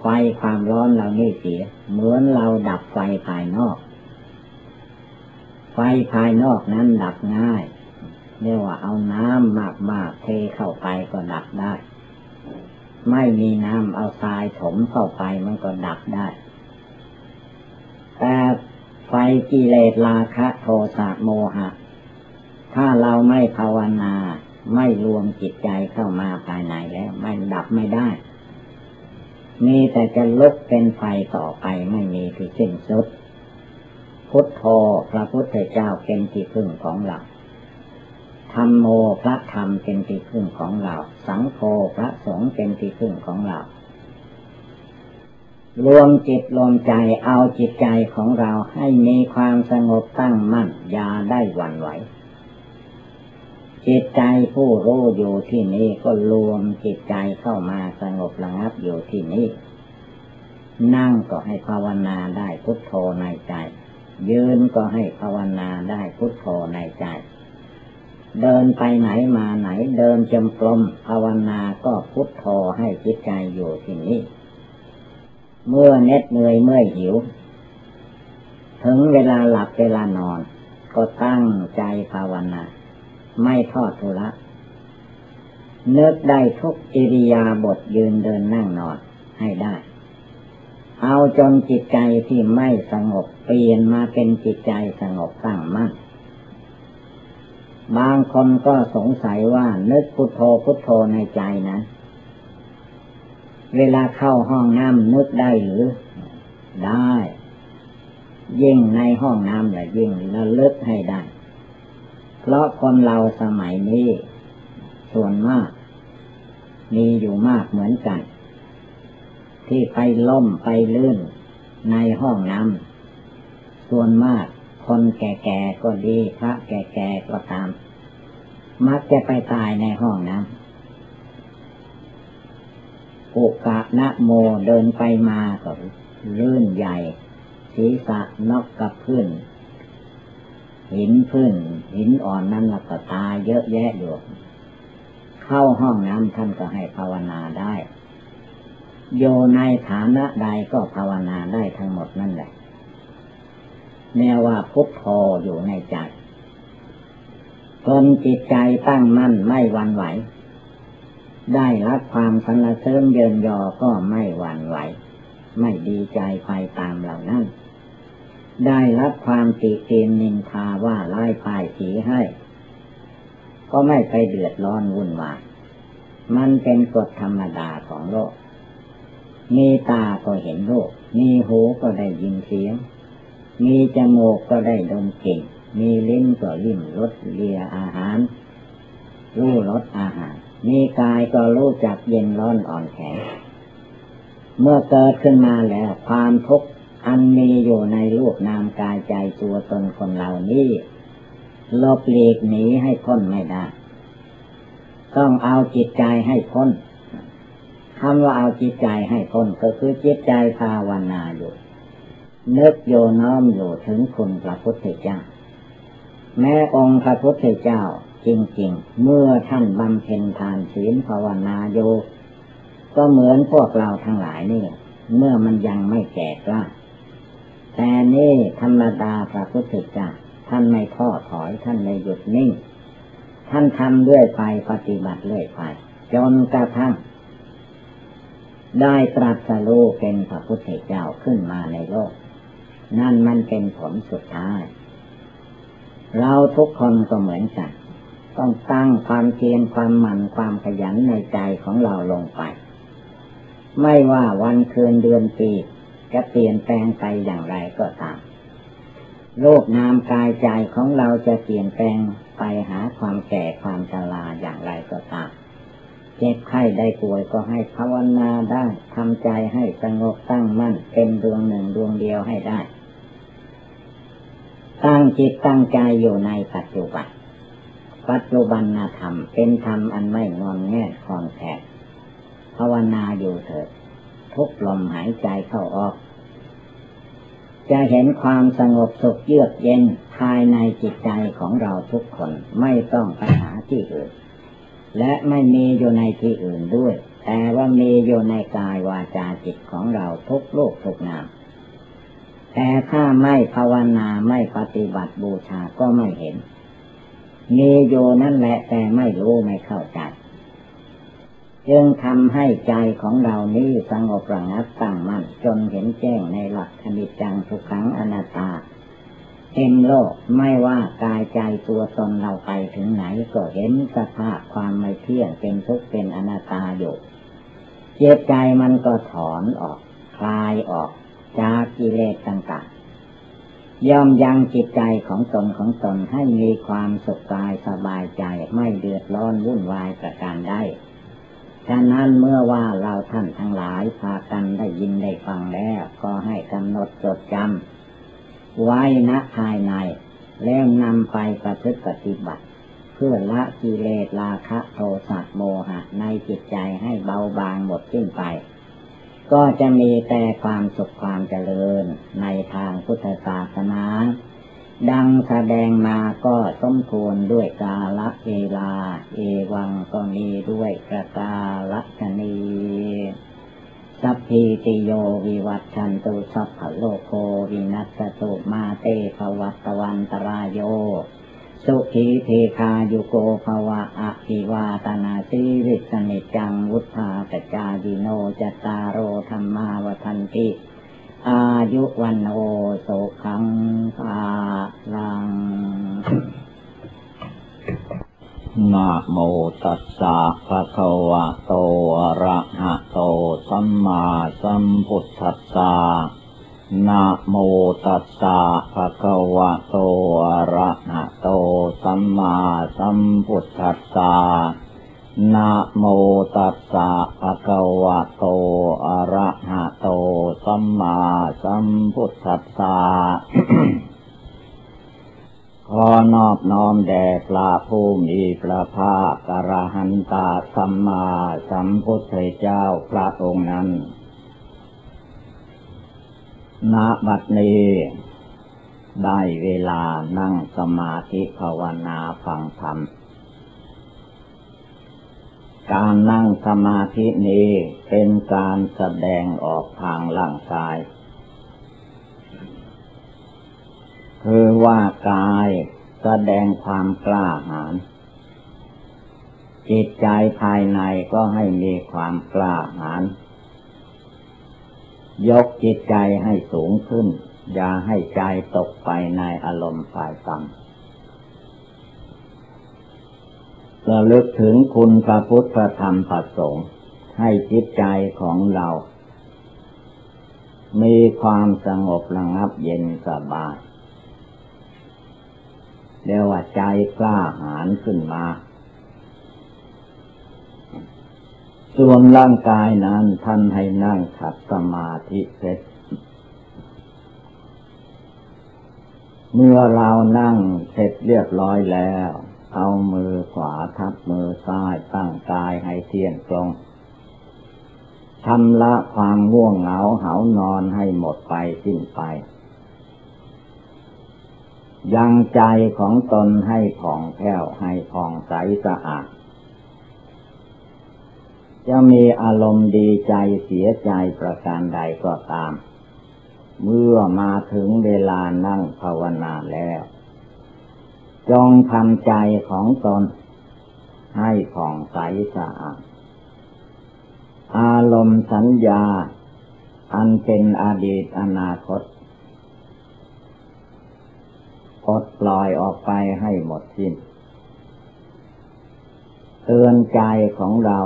ไฟความร้อนเหล่านี้เสีย เหมือนเราดับไฟภายนอก ไฟภายนอกนั้นดับง่ายเรียกว่าเอาน้ำมากๆเทเข้าไปก็ดับได้ ไม่มีน้ำเอาทรายถมเข้าไปมันก็ดับได้ แต่ไฟกิเลสราคะโทสะโมหะ ถ้าเราไม่ภาวนา ไม่รวมจิตใจเข้ามาภายในแล้วไม่ดับไม่ได้ มีแต่จะลุกเป็นไฟต่อไปไม่มีที่สิ้นสุด พุทโธพระพุทธเจ้าเป็นที่พึ่งของเราธรรมโมพระธรรมเป็นที่พึ่งของเรา สังโฆพระสงฆ์เป็นที่พึ่งของเรา รวมจิตรวมใจเอาจิตใจของเราให้มีความสงบตั้งมั่นอย่าได้หวั่นไหว จิตใจผู้รู้อยู่ที่นี้ก็รวมจิตใจเข้ามาสงบระงับอยู่ที่นี้นั่งก็ให้ภาวนาได้พุทโธในใจ ยืนก็ให้ภาวนาได้พุทโธในใจ เดินไปไหนมาไหนเดินจมกลมภาวนาก็พุทโธให้จิตใจอยู่ที่นี้เมื่อเน็ดเหนื่อยเมื่อหิว ถึงเวลาหลับเวลานอน ก็ตั้งใจภาวนา ไม่ทอดทุระนึกได้ทุกอิริยาบถยืนเดินนั่งนอนให้ได้ เอาจนจิตใจที่ไม่สงบเปลี่ยนมาเป็นจิตใจสงบตั้งมั่นบางคนก็สงสัยว่านึกพุทโธพุทโธในใจนะ เวลาเข้าห้องน้ำนึกได้หรือ ได้ ยิ่งในห้องน้ำแหละยิ่งระลึกให้ได้ เพราะคนเราสมัยนี้ ส่วนมาก มีอยู่มากเหมือนกัน ที่ไปล่มไปลื่นในห้องน้ำส่วนมากคนแก่ๆก็ดีพระแก่ๆก็ตาม มักจะไปตายในห้องน้ำอุกะนะโมเดินไปมาก็ลื่นใหญ่ศีรษะนอกกับพื้น หินพื้นหินอ่อนนั้นแล้วก็ตาเยอะแยะอยู่เข้าห้องน้ำท่านก็ให้ภาวนาได้โยในฐานะใดก็ภาวนาได้ทั้งหมดนั่นแหละ แม้ว่าพุทโธอยู่ในใจจนจิตใจตั้งมั่นไม่หวั่นไหว ได้รับความสนเสริญเยินยอก็ไม่หวั่นไหว ไม่ดีใจไปตามเหล่านั้น ได้รับความติเตียนนินทาว่าไล่ป้ายสีให้ ก็ไม่ไปเดือดร้อนวุ่นวายมันเป็นกฎธรรมดาของโลก มีตาก็เห็นโลก มีหูก็ได้ยินเสียง มีจมูกก็ได้ดมกลิ่น มีลิ้นก็ลิ้มรสเลียอาหาร รู้รสอาหาร มีกายก็รู้จักเย็นร้อนอ่อนแข็ง เมื่อเกิดขึ้นมาแล้วความทุกข์ อันมีอยู่ในรูปนามกายใจตัวตนคนเหล่านี้ลบเลีกหนีให้พ้นไม่ได้ ต้องเอาจิตใจให้พ้นคำว่าเอาจิตใจให้พ้นก็คือจิตใจภาวนาอยู่นึกโยน้อมอยู่ถึงคุณพระพุทธเจ้า แม้องค์พระพุทธเจ้าจริงๆ เมื่อท่านบำเพ็ญทานศีลภาวนาโยก็เหมือนพวกเราทั้งหลายนี่ เมื่อมันยังไม่แก่กล้า แต่นี่ธรรมดาพระพุทธเจ้าท่านไม่ท้อถอยท่านไม่หยุดนิ่ง ท่านทำเรื่อยไปปฏิบัติเรื่อยไป จนกระทั่ง ได้ตรัสรู้เป็นพระพุทธเจ้าขึ้นมาในโลก นั่นมันเป็นผลสุดท้าย เราทุกคนก็เหมือนกัน ต้องตั้งความเพียรความหมั่นความขยันในใจของเราลงไป ไม่ว่าวันคืนเดือนปี จะเปลี่ยนแปลงไปอย่างไรก็ตาม โลกนามกายใจของเราจะเปลี่ยนแปลงไปหาความแก่ความชราอย่างไรก็ตาม เจ็บไข้ได้ป่วยก็ให้ภาวนาได้ทำใจให้สงบตั้งมั่นเป็นดวงหนึ่งดวงเดียวให้ได้ ตั้งจิตตั้งใจอยู่ในปัจจุบัน ปัจจุบันธรรมเป็นธรรมอันไม่งอนแง่คอนแทกภาวนาอยู่เถิด ทุกลมหายใจเข้าออก จะเห็นความสงบสุขเยือกเย็นภายในจิตใจของเราทุกคนไม่ต้องไปหาที่อื่น และไม่มีอยู่ในที่อื่นด้วย แต่ว่ามีอยู่ในกายวาจาจิตของเราทุกโลกทุกนามแต่ถ้าไม่ภาวนาไม่ปฏิบัติบูชาก็ไม่เห็นมีอยู่นั่นแหละแต่ไม่รู้ไม่เข้าใจ จึงทำให้ใจของเรานี้สงบระงับตั้งมั่นจนเห็นแจ้งในหลักคณิจังทุกขังอนัตตาเต็มโลกไม่ว่ากายใจตัวตนเราไปถึงไหนก็เห็นสภาพความไม่เที่ยงเป็นทุกข์เป็นอนัตตาอยู่เจตใจมันก็ถอนออก คลายออกจากกิเลสต่างๆย่อมยังจิตใจของตนของตนให้มีความสุขกายสบายใจไม่เดือดร้อนวุ่นวายประการได้ ฉะนั้นเมื่อว่าเราท่านทั้งหลายพากันได้ยินได้ฟังแล้ว ก็ให้กำหนดจดจำไว้ณภายใน แล้วนำไปประพฤติปฏิบัติ เพื่อละกิเลสราคะโทสะโมหะในจิตใจให้เบาบางหมดสิ้นไป ก็จะมีแต่ความสุขความเจริญในทางพุทธศาสนา ดังแสดงมาก็สมควรด้วยกาละเวลา เอวังก็มีด้วยกระกาละชนีสัพพิติโยวิวัตชันตุสัพพโลโควินัสตุมาเตภวัตวันตรายโย สุขีเทคายุโกภวะอภิวาตนาสิริสนิจังวุธาปจาดิโนจตารโรธรรมาวทันติ อายุวันโอโสขังภาลังนะโมตัสสะภะคะวะโตอะระหะโตสัมมาสัมพุทธัสสะนะโมตัสสะภะคะวะโตอะระหะโตสัมมาสัมพุทธัสสะ นะโมตัสสะภะคะวะโต อะระหะโต สัมมาสัมพุทธัสสะขอนอบน้อมแด่พระผู้มีพระภาคกระหันตาสัมมาสัมพุทธเจ้าพระองค์นั้น ณ บัดนี้ได้เวลานั่งสมาธิภาวนาฟังธรรม การนั่งสมาธินี้เป็นการแสดงออกทางร่างกาย คือว่ากายแสดงความกล้าหาญจิตใจภายในก็ให้มีความกล้าหาญยกจิตใจให้สูงขึ้น อย่าให้ใจตกไปในอารมณ์ฝ่ายต่ำ ระลึกถึงคุณพระพุทธธรรมพระสงฆ์ให้จิตใจของเรา มีความสงบระงับเย็นสบายเรียกว่าใจกล้าหาญขึ้นมา ส่วนร่างกายนั้นท่านให้นั่งขัดสมาธิเสร็จเมื่อเรานั่งเสร็จเรียบร้อยแล้ว เอามือขวาทับมือซ้ายตั้งกายให้เที่ยงตรงชำระความง่วงเหงาเหานอนให้หมดไปสิ้นไป ยังใจของตนให้ผ่องแผ้วให้ผ่องใสสะอาด จะมีอารมณ์ดีใจเสียใจประการใดก็ตาม เมื่อมาถึงเวลานั่งภาวนาแล้ว จงทำใจของตน ให้ผ่องใสสะอาด อารมณ์สัญญา อันเป็นอดีตอนาคตปลดปล่อยออกไปให้หมดสิ้น เตือนใจของเรา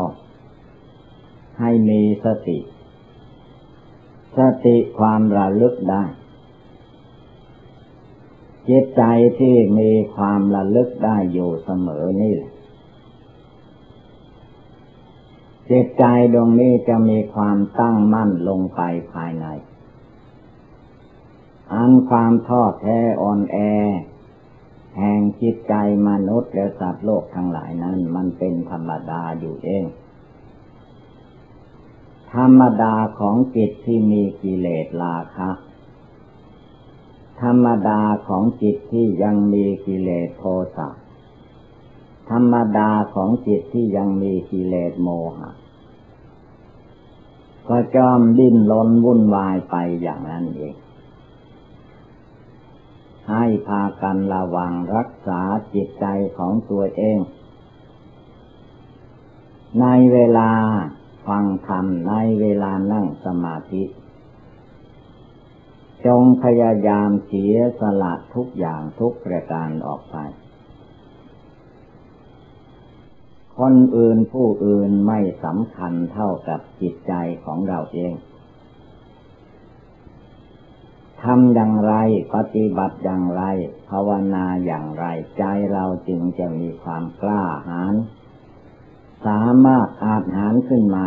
ให้มีสติ สติความระลึกได้ จิตใจที่มีความระลึกได้อยู่เสมอนี่แหละจิตใจดวงนี้จะมีความตั้งมั่นลงไปภายใน อันความท้อแท้อ่อนแอ แห่งจิตใจมนุษย์และสัตว์โลกทั้งหลายนั้น มันเป็นธรรมดาอยู่เอง ธรรมดาของจิตที่มีกิเลสราคะ ธรรมดาของจิตที่ยังมีกิเลสโทสะธรรมดาของจิตที่ยังมีกิเลสโมหะก็จอมดิ้นรนวุ่นวายไปอย่างนั้นเอง ให้พากันระวังรักษาจิตใจของตัวเอง ในเวลาฟังธรรมในเวลานั่งสมาธิ จงพยายามเสียสละทุกอย่างทุกประการออกไป คนอื่นผู้อื่นไม่สำคัญเท่ากับจิตใจของเราเองทำอย่างไรปฏิบัติอย่างไร ภาวนาอย่างไรใจเราจึงจะมีความกล้าหาญสามารถอาจหารขึ้นมา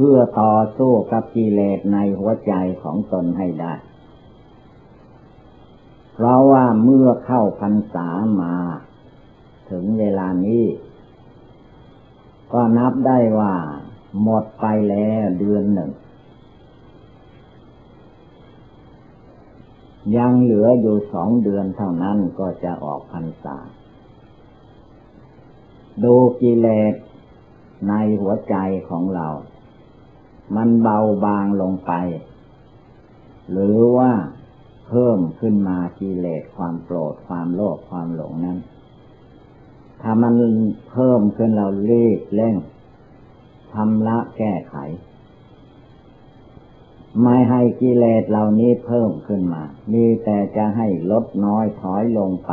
พื่อต่อสู้กับกิเลสในหัวใจของตนให้ได้ เพราะว่าเมื่อเข้าพรรษามา ถึงเวลานี้ ก็นับได้ว่าหมดไปแล้วเดือนหนึ่ง ยังเหลืออยู่สองเดือนเท่านั้นก็จะออกพรรษา ดูกิเลสในหัวใจของเรา มันเบาบางลงไป หรือว่าเพิ่มขึ้นมากิเลสความโกรธความโลภความหลงนั้น ถ้ามันเพิ่มขึ้นเรารีบเร่งทำละแก้ไข ไม่ให้กิเลสเหล่านี้เพิ่มขึ้นมา มีแต่จะให้ลดน้อยถอยลงไป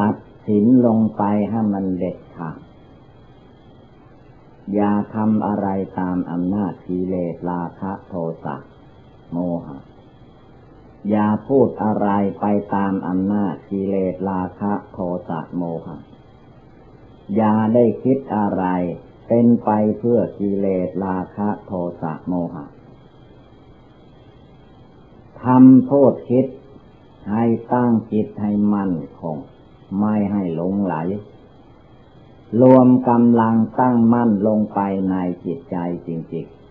ตัดสินลงไปให้มันเด็ดขาด อย่าทำอะไรตามอำนาจกิเลสราคะโทสะโมหะ อย่าพูดอะไรไปตามอำนาจกิเลสราคะโทสะโมหะ อย่าได้คิดอะไรเป็นไปเพื่อกิเลสราคะโทสะโมหะทำโทษคิดให้ตั้งจิตให้มั่นคงไม่ให้หลงไหล รวมกำลังตั้งมั่นลงไปในจิตใจจริงๆ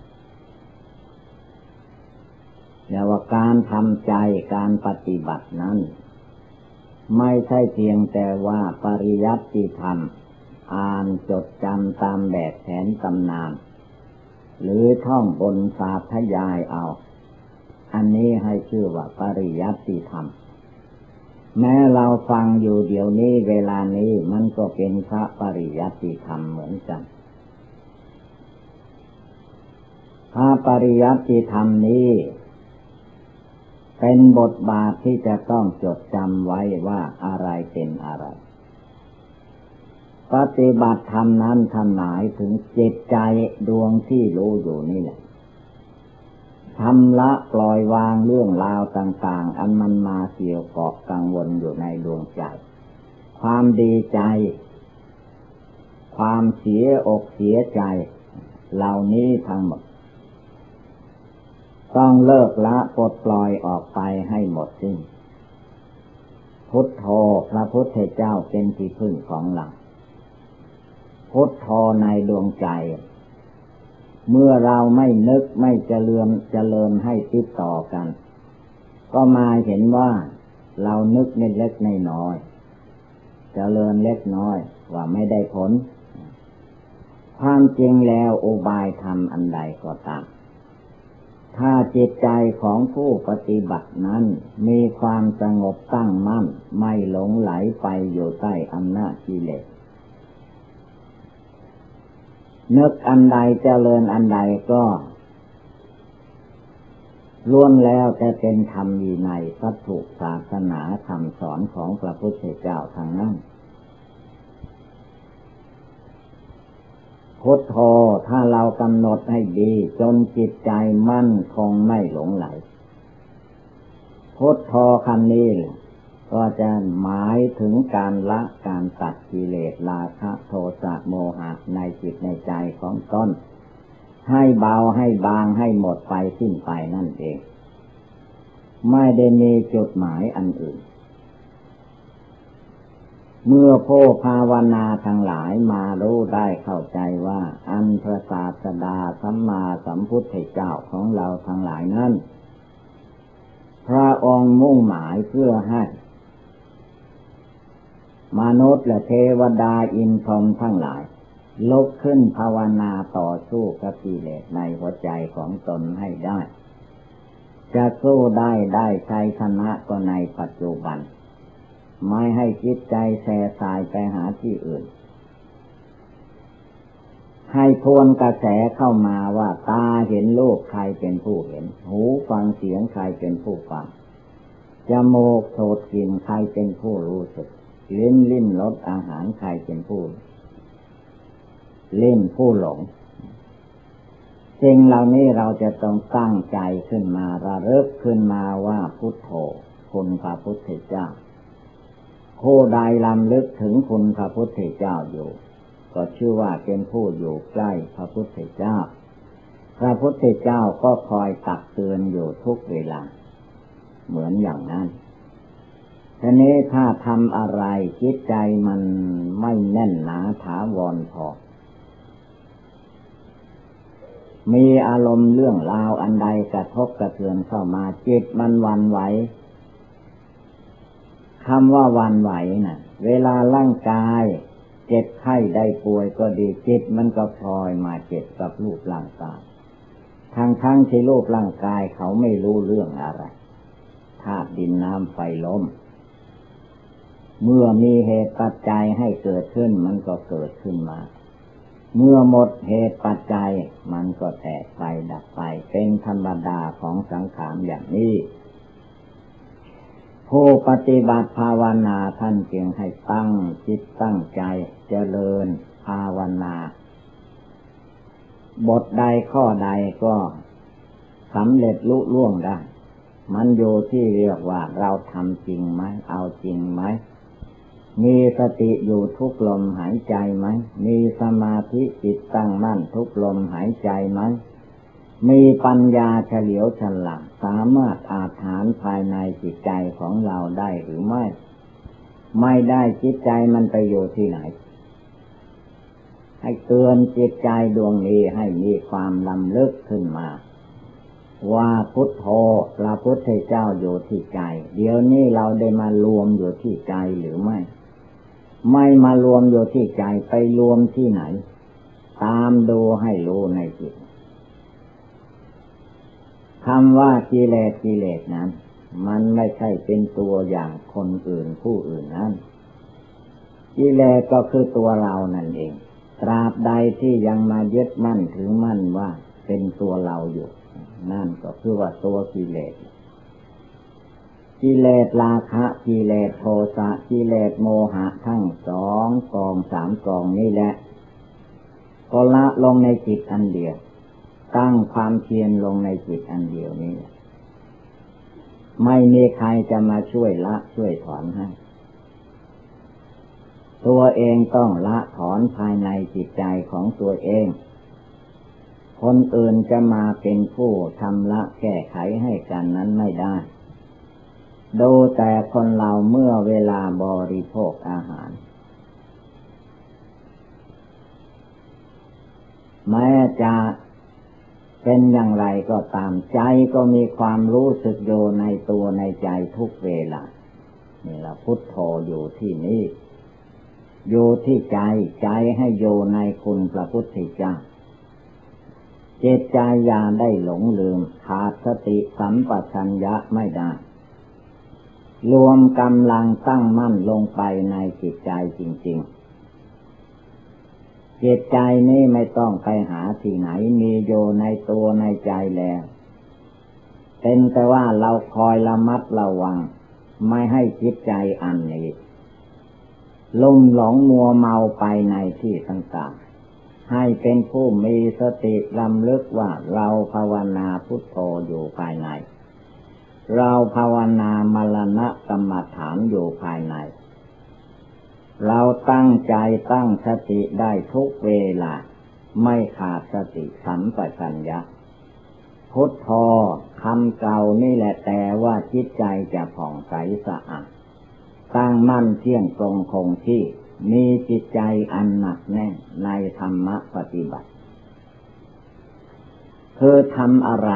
แล้วว่าการทำใจการปฏิบัตินั้น ไม่ใช่เพียงแต่ว่าปริยัติธรรม อ่านจดจำตามแบบแผนตำนาน หรือท่องบนสาธยายเอา อันนี้ให้ชื่อว่าปริยัติธรรม แม้เราฟังอยู่เดี๋ยวนี้เวลานี้มันก็เป็นพระปริยัติธรรมเหมือนกัน พระปริยัติธรรมนี้ เป็นบทบาทที่จะต้องจดจำไว้ว่าอะไรเป็นอะไร ปฏิบัติธรรมนั้นทำหมายถึงจิตใจดวงที่รู้อยู่นี่แหละ ทำละปล่อยวางเรื่องราวต่าง ๆ อันมันมาเกี่ยวเกาะกังวลอยู่ในดวงใจ ความดีใจ ความเสียอกเสียใจ เหล่านี้ทั้งหมด ต้องเลิกละปลดปล่อยออกไปให้หมดสิ้นพุทโธพระพุทธเจ้าเป็นที่พึ่งของเราพุทโธในดวงใจ เมื่อเราไม่นึกไม่เจริญเจริญให้ติดต่อกัน ก็มาเห็นว่าเรานึกในเล็กในน้อยเจริญเล็กน้อยว่าไม่ได้ผล ความจริงแล้วอุบายทำอันใดก็ตาม ถ้าจิตใจของผู้ปฏิบัตินั้นมีความสงบตั้งมั่น ไม่หลงไหลไปอยู่ใต้อำนาจกิเลส นึกอันใดเจริญอันใดก็ล้วนแล้วจะเป็นธรรมีในสัตถุศาสนาคำสอนของพระพุทธเจ้าทางนั้นพุทโธถ้าเรากำหนดให้ดี จนจิตใจมั่นคงไม่หลงไหลพุทโธคำนี้ ก็จะหมายถึงการละการตัดกิเลสราคะโทสะโมหะในจิตในใจของต้น ให้เบาให้บางให้หมดไปสิ้นไปนั่นเอง ไม่ได้มีจุดหมายอันอื่น เมื่อโพภาวนาทั้งหลายมารู้ได้เข้าใจว่า อันพระศาสดาสัมมาสัมพุทธเจ้าของเราทั้งหลายนั้นพระองค์มุ่งหมายเพื่อให้ มนุษย์และเทวดาอินทรมทั้งหลาย ลุกขึ้นภาวนาต่อสู้กับกิเลสในหัวใจของตนให้ได้ จะสู้ได้ได้ชัยชนะก็ในปัจจุบัน ไม่ให้จิตใจแส่สายไปหาที่อื่น ให้ทวนกระแสเข้ามาว่าตาเห็นโลกใครเป็นผู้เห็น หูฟังเสียงใครเป็นผู้ฟังจมูกโสดกลิ่นใครเป็นผู้รู้สึก ลิ้นลิ้นรสอาหารใครเป็นผู้เล่นผู้หลงสิ่งเหล่านี้เราจะต้องตั้งใจขึ้นมาระลึกขึ้นมาว่าพุทโธคุณพระพุทธเจ้าผู้ใดลำลึกถึงคุณพระพุทธเจ้าอยู่ ก็ชื่อว่าเป็นผู้อยู่ใกล้พระพุทธเจ้า พระพุทธเจ้าก็คอยตักเตือนอยู่ทุกเวลา เหมือนอย่างนั้น ทีนี้ถ้าทำอะไรจิตใจมันไม่แน่นหนาถาวรพอ มีอารมณ์เรื่องราวอันใดกระทบกระเทือนเข้ามาจิตมันวันไหวคำว่าวันไหวนะ่ะ เวลาร่างกาย เจ็บไข้ได้ป่วยก็ดีจิตมันก็พลอยมาเจ็บกับรูปร่างกายทางทั้งที่รูปร่างกายเขาไม่รู้เรื่องอะไรธาตุดินน้ำไฟลม เมื่อมีเหตุปัจจัยให้เกิดขึ้นมันก็เกิดขึ้นมา เมื่อหมดเหตุปัจจัยมันก็แตกไปดับไป เป็นธรรมดาของสังขารอย่างนี้ผู้ปฏิบัติภาวนาท่านเพียงให้ตั้งจิตตั้งใจเจริญภาวนา บทใดข้อใดก็สำเร็จลุล่วงได้ มันอยู่ที่เรียกว่าเราทำจริงไหม เอาจริงไหม มีสติอยู่ทุกลมหายใจไหม มีสมาธิจิตตั้งมั่นทุกลมหายใจไหม มีปัญญาเฉลียวฉลาดสามารถอาถานภายในจิตใจของเราได้หรือไม่ ไม่ได้จิตใจมันไปอยู่ที่ไหน ให้เตือนจิตใจดวงนี้ให้มีความลำลึกขึ้นมาว่าพุทโธพระพุทธเจ้าอยู่ที่ใจ เดี๋ยวนี้เราได้มารวมอยู่ที่ใจหรือไม่ ไม่มารวมอยู่ที่ใจไปรวมที่ไหน ตามดูให้รู้ในจิตคำว่ากิเลสกิเลสนั้น มันไม่ใช่เป็นตัวอย่างคนอื่นผู้อื่นนั้นกิเลสก็คือตัวเรานั่นเอง ตราบใดที่ยังมายึดมั่นถือมั่นว่าเป็นตัวเราอยู่ นั่นก็คือว่าตัวกิเลส กิเลสราคะกิเลสโทสะกิเลสโมหะทั้งสองกองสามกองนี่แหละก็ละลงในจิตอันเดียว ตั้งความเพียรลงในจิตอันเดียวนี้ ไม่มีใครจะมาช่วยละช่วยถอนให้ ตัวเองต้องละถอนภายในจิตใจของตัวเอง คนอื่นจะมาเป็นผู้ทำละแก้ไขให้กันนั้นไม่ได้ ดูแต่คนเราเมื่อเวลาบริโภคอาหาร แม้จะเป็นอย่างไรก็ตามใจก็มีความรู้สึกโยในตัวในใจทุกเวลา นี่ละพุทโธอยู่ที่นี่อยู่ที่ใจใจให้โยในคุณพระพุทธเจ้าเจตใจยาได้หลงลืมขาดสติสัมปชัญญะไม่ได้ รวมกำลังตั้งมั่นลงไปในจิตใจจริง ๆ จิตใจนี้ไม่ต้องไปหาที่ไหนมีโยในตัวในใจแล้ว เป็นแต่ว่าเราคอยระมัดระวัง ไม่ให้จิตใจอันนี้ลุ่มหลงมัวเมาไปในที่ต่างๆ ให้เป็นผู้มีสติลำลึกว่าเราภาวนาพุทโธอยู่ภายใน เราภาวนามรณะกรรมฐานอยู่ภายใน เราตั้งใจตั้งสติได้ทุกเวลา ไม่ขาดสติสัมปชัญญะ พุทโธคำเก่านี่แหละแต่ว่าจิตใจจะผ่องใสสะอาดตั้งมั่นเที่ยงตรงคงที่ มีจิตใจอันหนักแน่นในธรรมะปฏิบัติ คือทำอะไร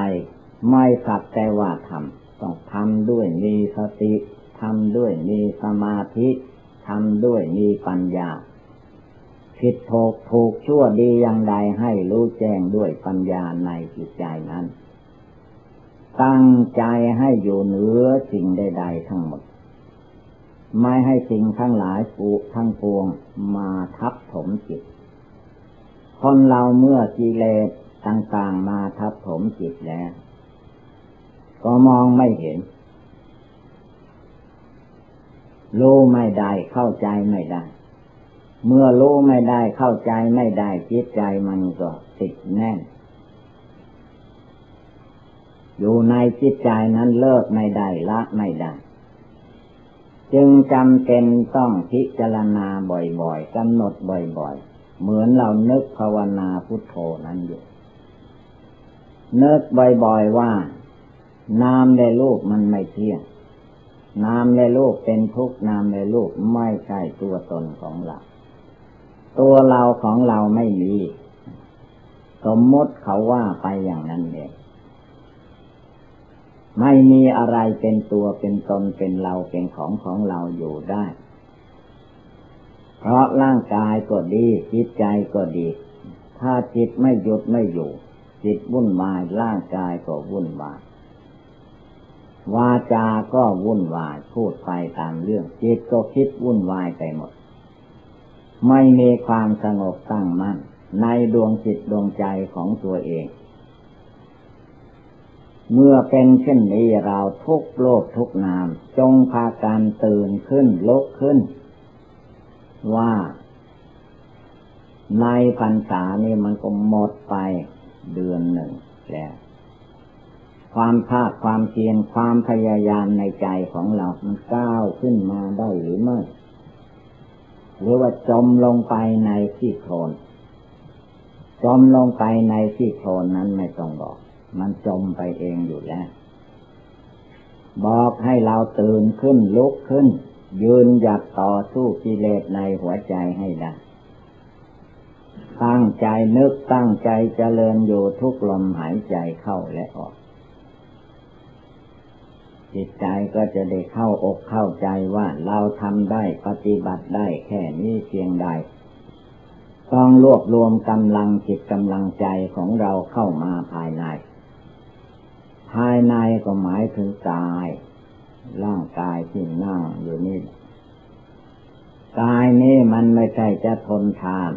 ไม่สักแต่ว่าทำ ต้องทำด้วยมีสติทำด้วยมีสมาธิทำด้วยมีปัญญา ผิดถูกถูกชั่วดีอย่างใดให้รู้แจ้งด้วยปัญญาในจิตใจนั้น ตั้งใจให้อยู่เหนือสิ่งใดๆทั้งหมด ไม่ให้สิ่งทั้งหลายปุทั้งปวงมาทับถมจิต คนเราเมื่อกิเลสต่างๆมาทับถมจิตแล้ว ก็มองไม่เห็น รู้ไม่ได้เข้าใจไม่ได้ เมื่อรู้ไม่ได้เข้าใจไม่ได้จิตใจมันก็ติดแน่น อยู่ในจิตใจนั้นเลิกไม่ได้ละไม่ได้ จึงจำเป็นต้องพิจารณาบ่อยๆกำหนดบ่อยๆ เหมือนเรานึกภาวนาพุทโธนั้นอยู่นึกบ่อยๆว่า นามในรูปมันไม่เที่ยง นามในโลกเป็นทุกนามในโลกไม่ใช่ตัวตนของเรา ตัวเราของเราไม่มี สมมติเขาว่าไปอย่างนั้นเองไม่มีอะไรเป็นตัวเป็นตนเป็นเราเป็นของของเราอยู่ได้ เพราะร่างกายก็ดี จิตใจก็ดี ถ้าจิตไม่หยุดไม่อยู่ จิตวุ่นวายร่างกายก็วุ่นวาย วาจาก็วุ่นวายพูดไปตามเรื่องจิตก็คิดวุ่นวายไปหมด ไม่มีความสงบตั้งมั่น ในดวงจิตดวงใจของตัวเอง เมื่อเป็นเช่นนี้เราทุกโลกทุกนาม จงพาการตื่นขึ้นลุกขึ้น ว่า ในพรรษานี่มันก็หมดไปเดือนหนึ่งแล้ว ความภาคความเพียรความพยายามในใจของเรา มันก้าวขึ้นมาได้หรือไม่ หรือว่าจมลงไปในที่โคลนจมลงไปในที่โคลนนั้นไม่ต้องบอก มันจมไปเองอยู่แล้ว บอกให้เราตื่นขึ้นลุกขึ้น ยืนหยัดต่อสู้กิเลสในหัวใจให้ได้ตั้งใจนึกตั้งใจเจริญอยู่ทุกลมหายใจเข้าและออก จิตใจก็จะได้เข้าอกเข้าใจว่าเราทำได้ปฏิบัติได้แค่นี้เพียงใด ต้องรวบรวมกำลังจิตกำลังใจของเราเข้ามาภายใน ภายในก็หมายถึงกาย ร่างกายที่นั่งอยู่นี่กายนี้มันไม่ใช่จะทนทาน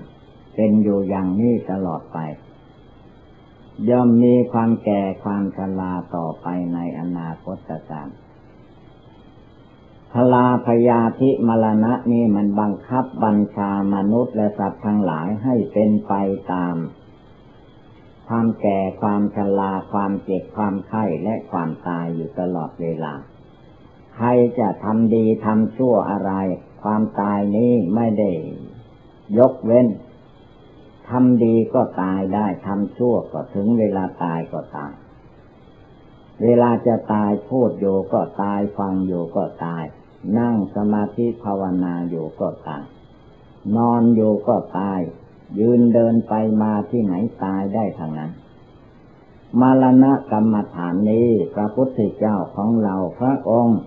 เป็นอยู่อย่างนี้ตลอดไป ย่อมมีความแก่ความชราต่อไปในอนาคตการพลาพยาธิมรณะนี่มันบังคับบัญชามนุษย์และสัตว์ทั้งหลายให้เป็นไปตาม ความแก่ความชราความเจ็บความไข้และความตายอยู่ตลอดเวลา ใครจะทำดีทำชั่วอะไร ความตายนี้ไม่ได้ ยกเว้น ทำดีก็ตายได้ทำชั่วก็ถึงเวลาตายก็ตาย เวลาจะตายพูดอยู่ก็ตายฟังอยู่ก็ตาย นั่งสมาธิภาวนาอยู่ก็ตาย นอนอยู่ก็ตาย ยืนเดินไปมาที่ไหนตายได้ทางนั้นมรณะกรรมฐานนี้พระพุทธเจ้าของเราพระองค์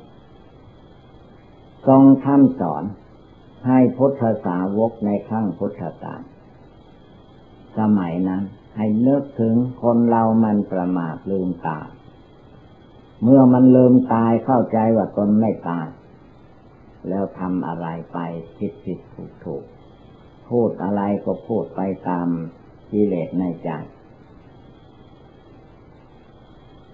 ทรงท่ำสอนให้พุทธสาวกในครั้งพุทธกาล สมัยนั้น ให้เลิกถึงคนเรามันประมาทลืมตาเมื่อมันลืมตายเข้าใจว่าตนไม่ตาย แล้วทำอะไรไปผิดผิดถูกถูกพูดอะไรก็พูดไปตามกิเลสในใจ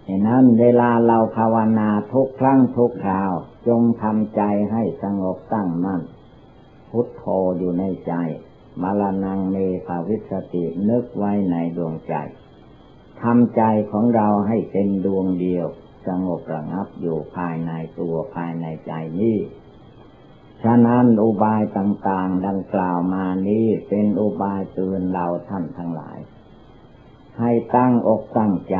ฉะนั้นเวลาเราภาวนาทุกครั้งทุกคราว จงทำใจให้สงบตั้งมั่น พุทโธอยู่ในใจ มรณงเมภาวิสตินึกไว้ในดวงใจทำใจของเราให้เป็นดวงเดียว สงบระงับอยู่ภายในตัวภายในใจนี้ฉะนั้นอุบายต่างๆ ดังกล่าวมานี้เป็นอุบายเตือนเราท่านทั้งหลาย ให้ตั้งอกตั้งใจ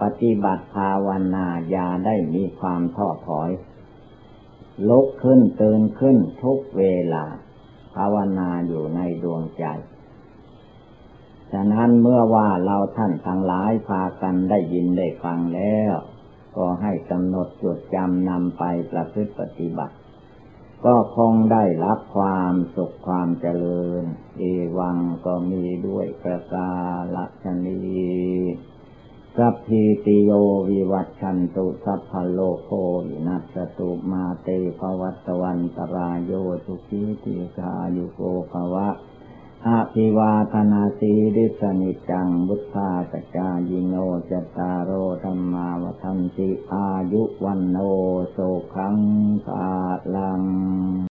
ปฏิบัติภาวนาอย่าได้มีความท้อถอย ลุกขึ้นตื่นขึ้นทุกเวลา ภาวนาอยู่ในดวงใจ ฉะนั้นเมื่อว่าเราท่านทั้งหลายพากันได้ยินได้ฟังแล้ว ก็ให้กำหนดจดจำนำไปประพฤติปฏิบัติ ก็คงได้รับความสุขความเจริญ เอวังก็มีด้วยประกาศนี สัพพิติโยวิวัตชันตุสัพพโลโควินัสตุมาเตภวัตวันตรายโยสุขีติกายุโกภวะอาภิวาธนาสีริสนิจังบุทธาจจายิโนจตารโอธรรมาวทันติอายุวันโนโสขังสาลัง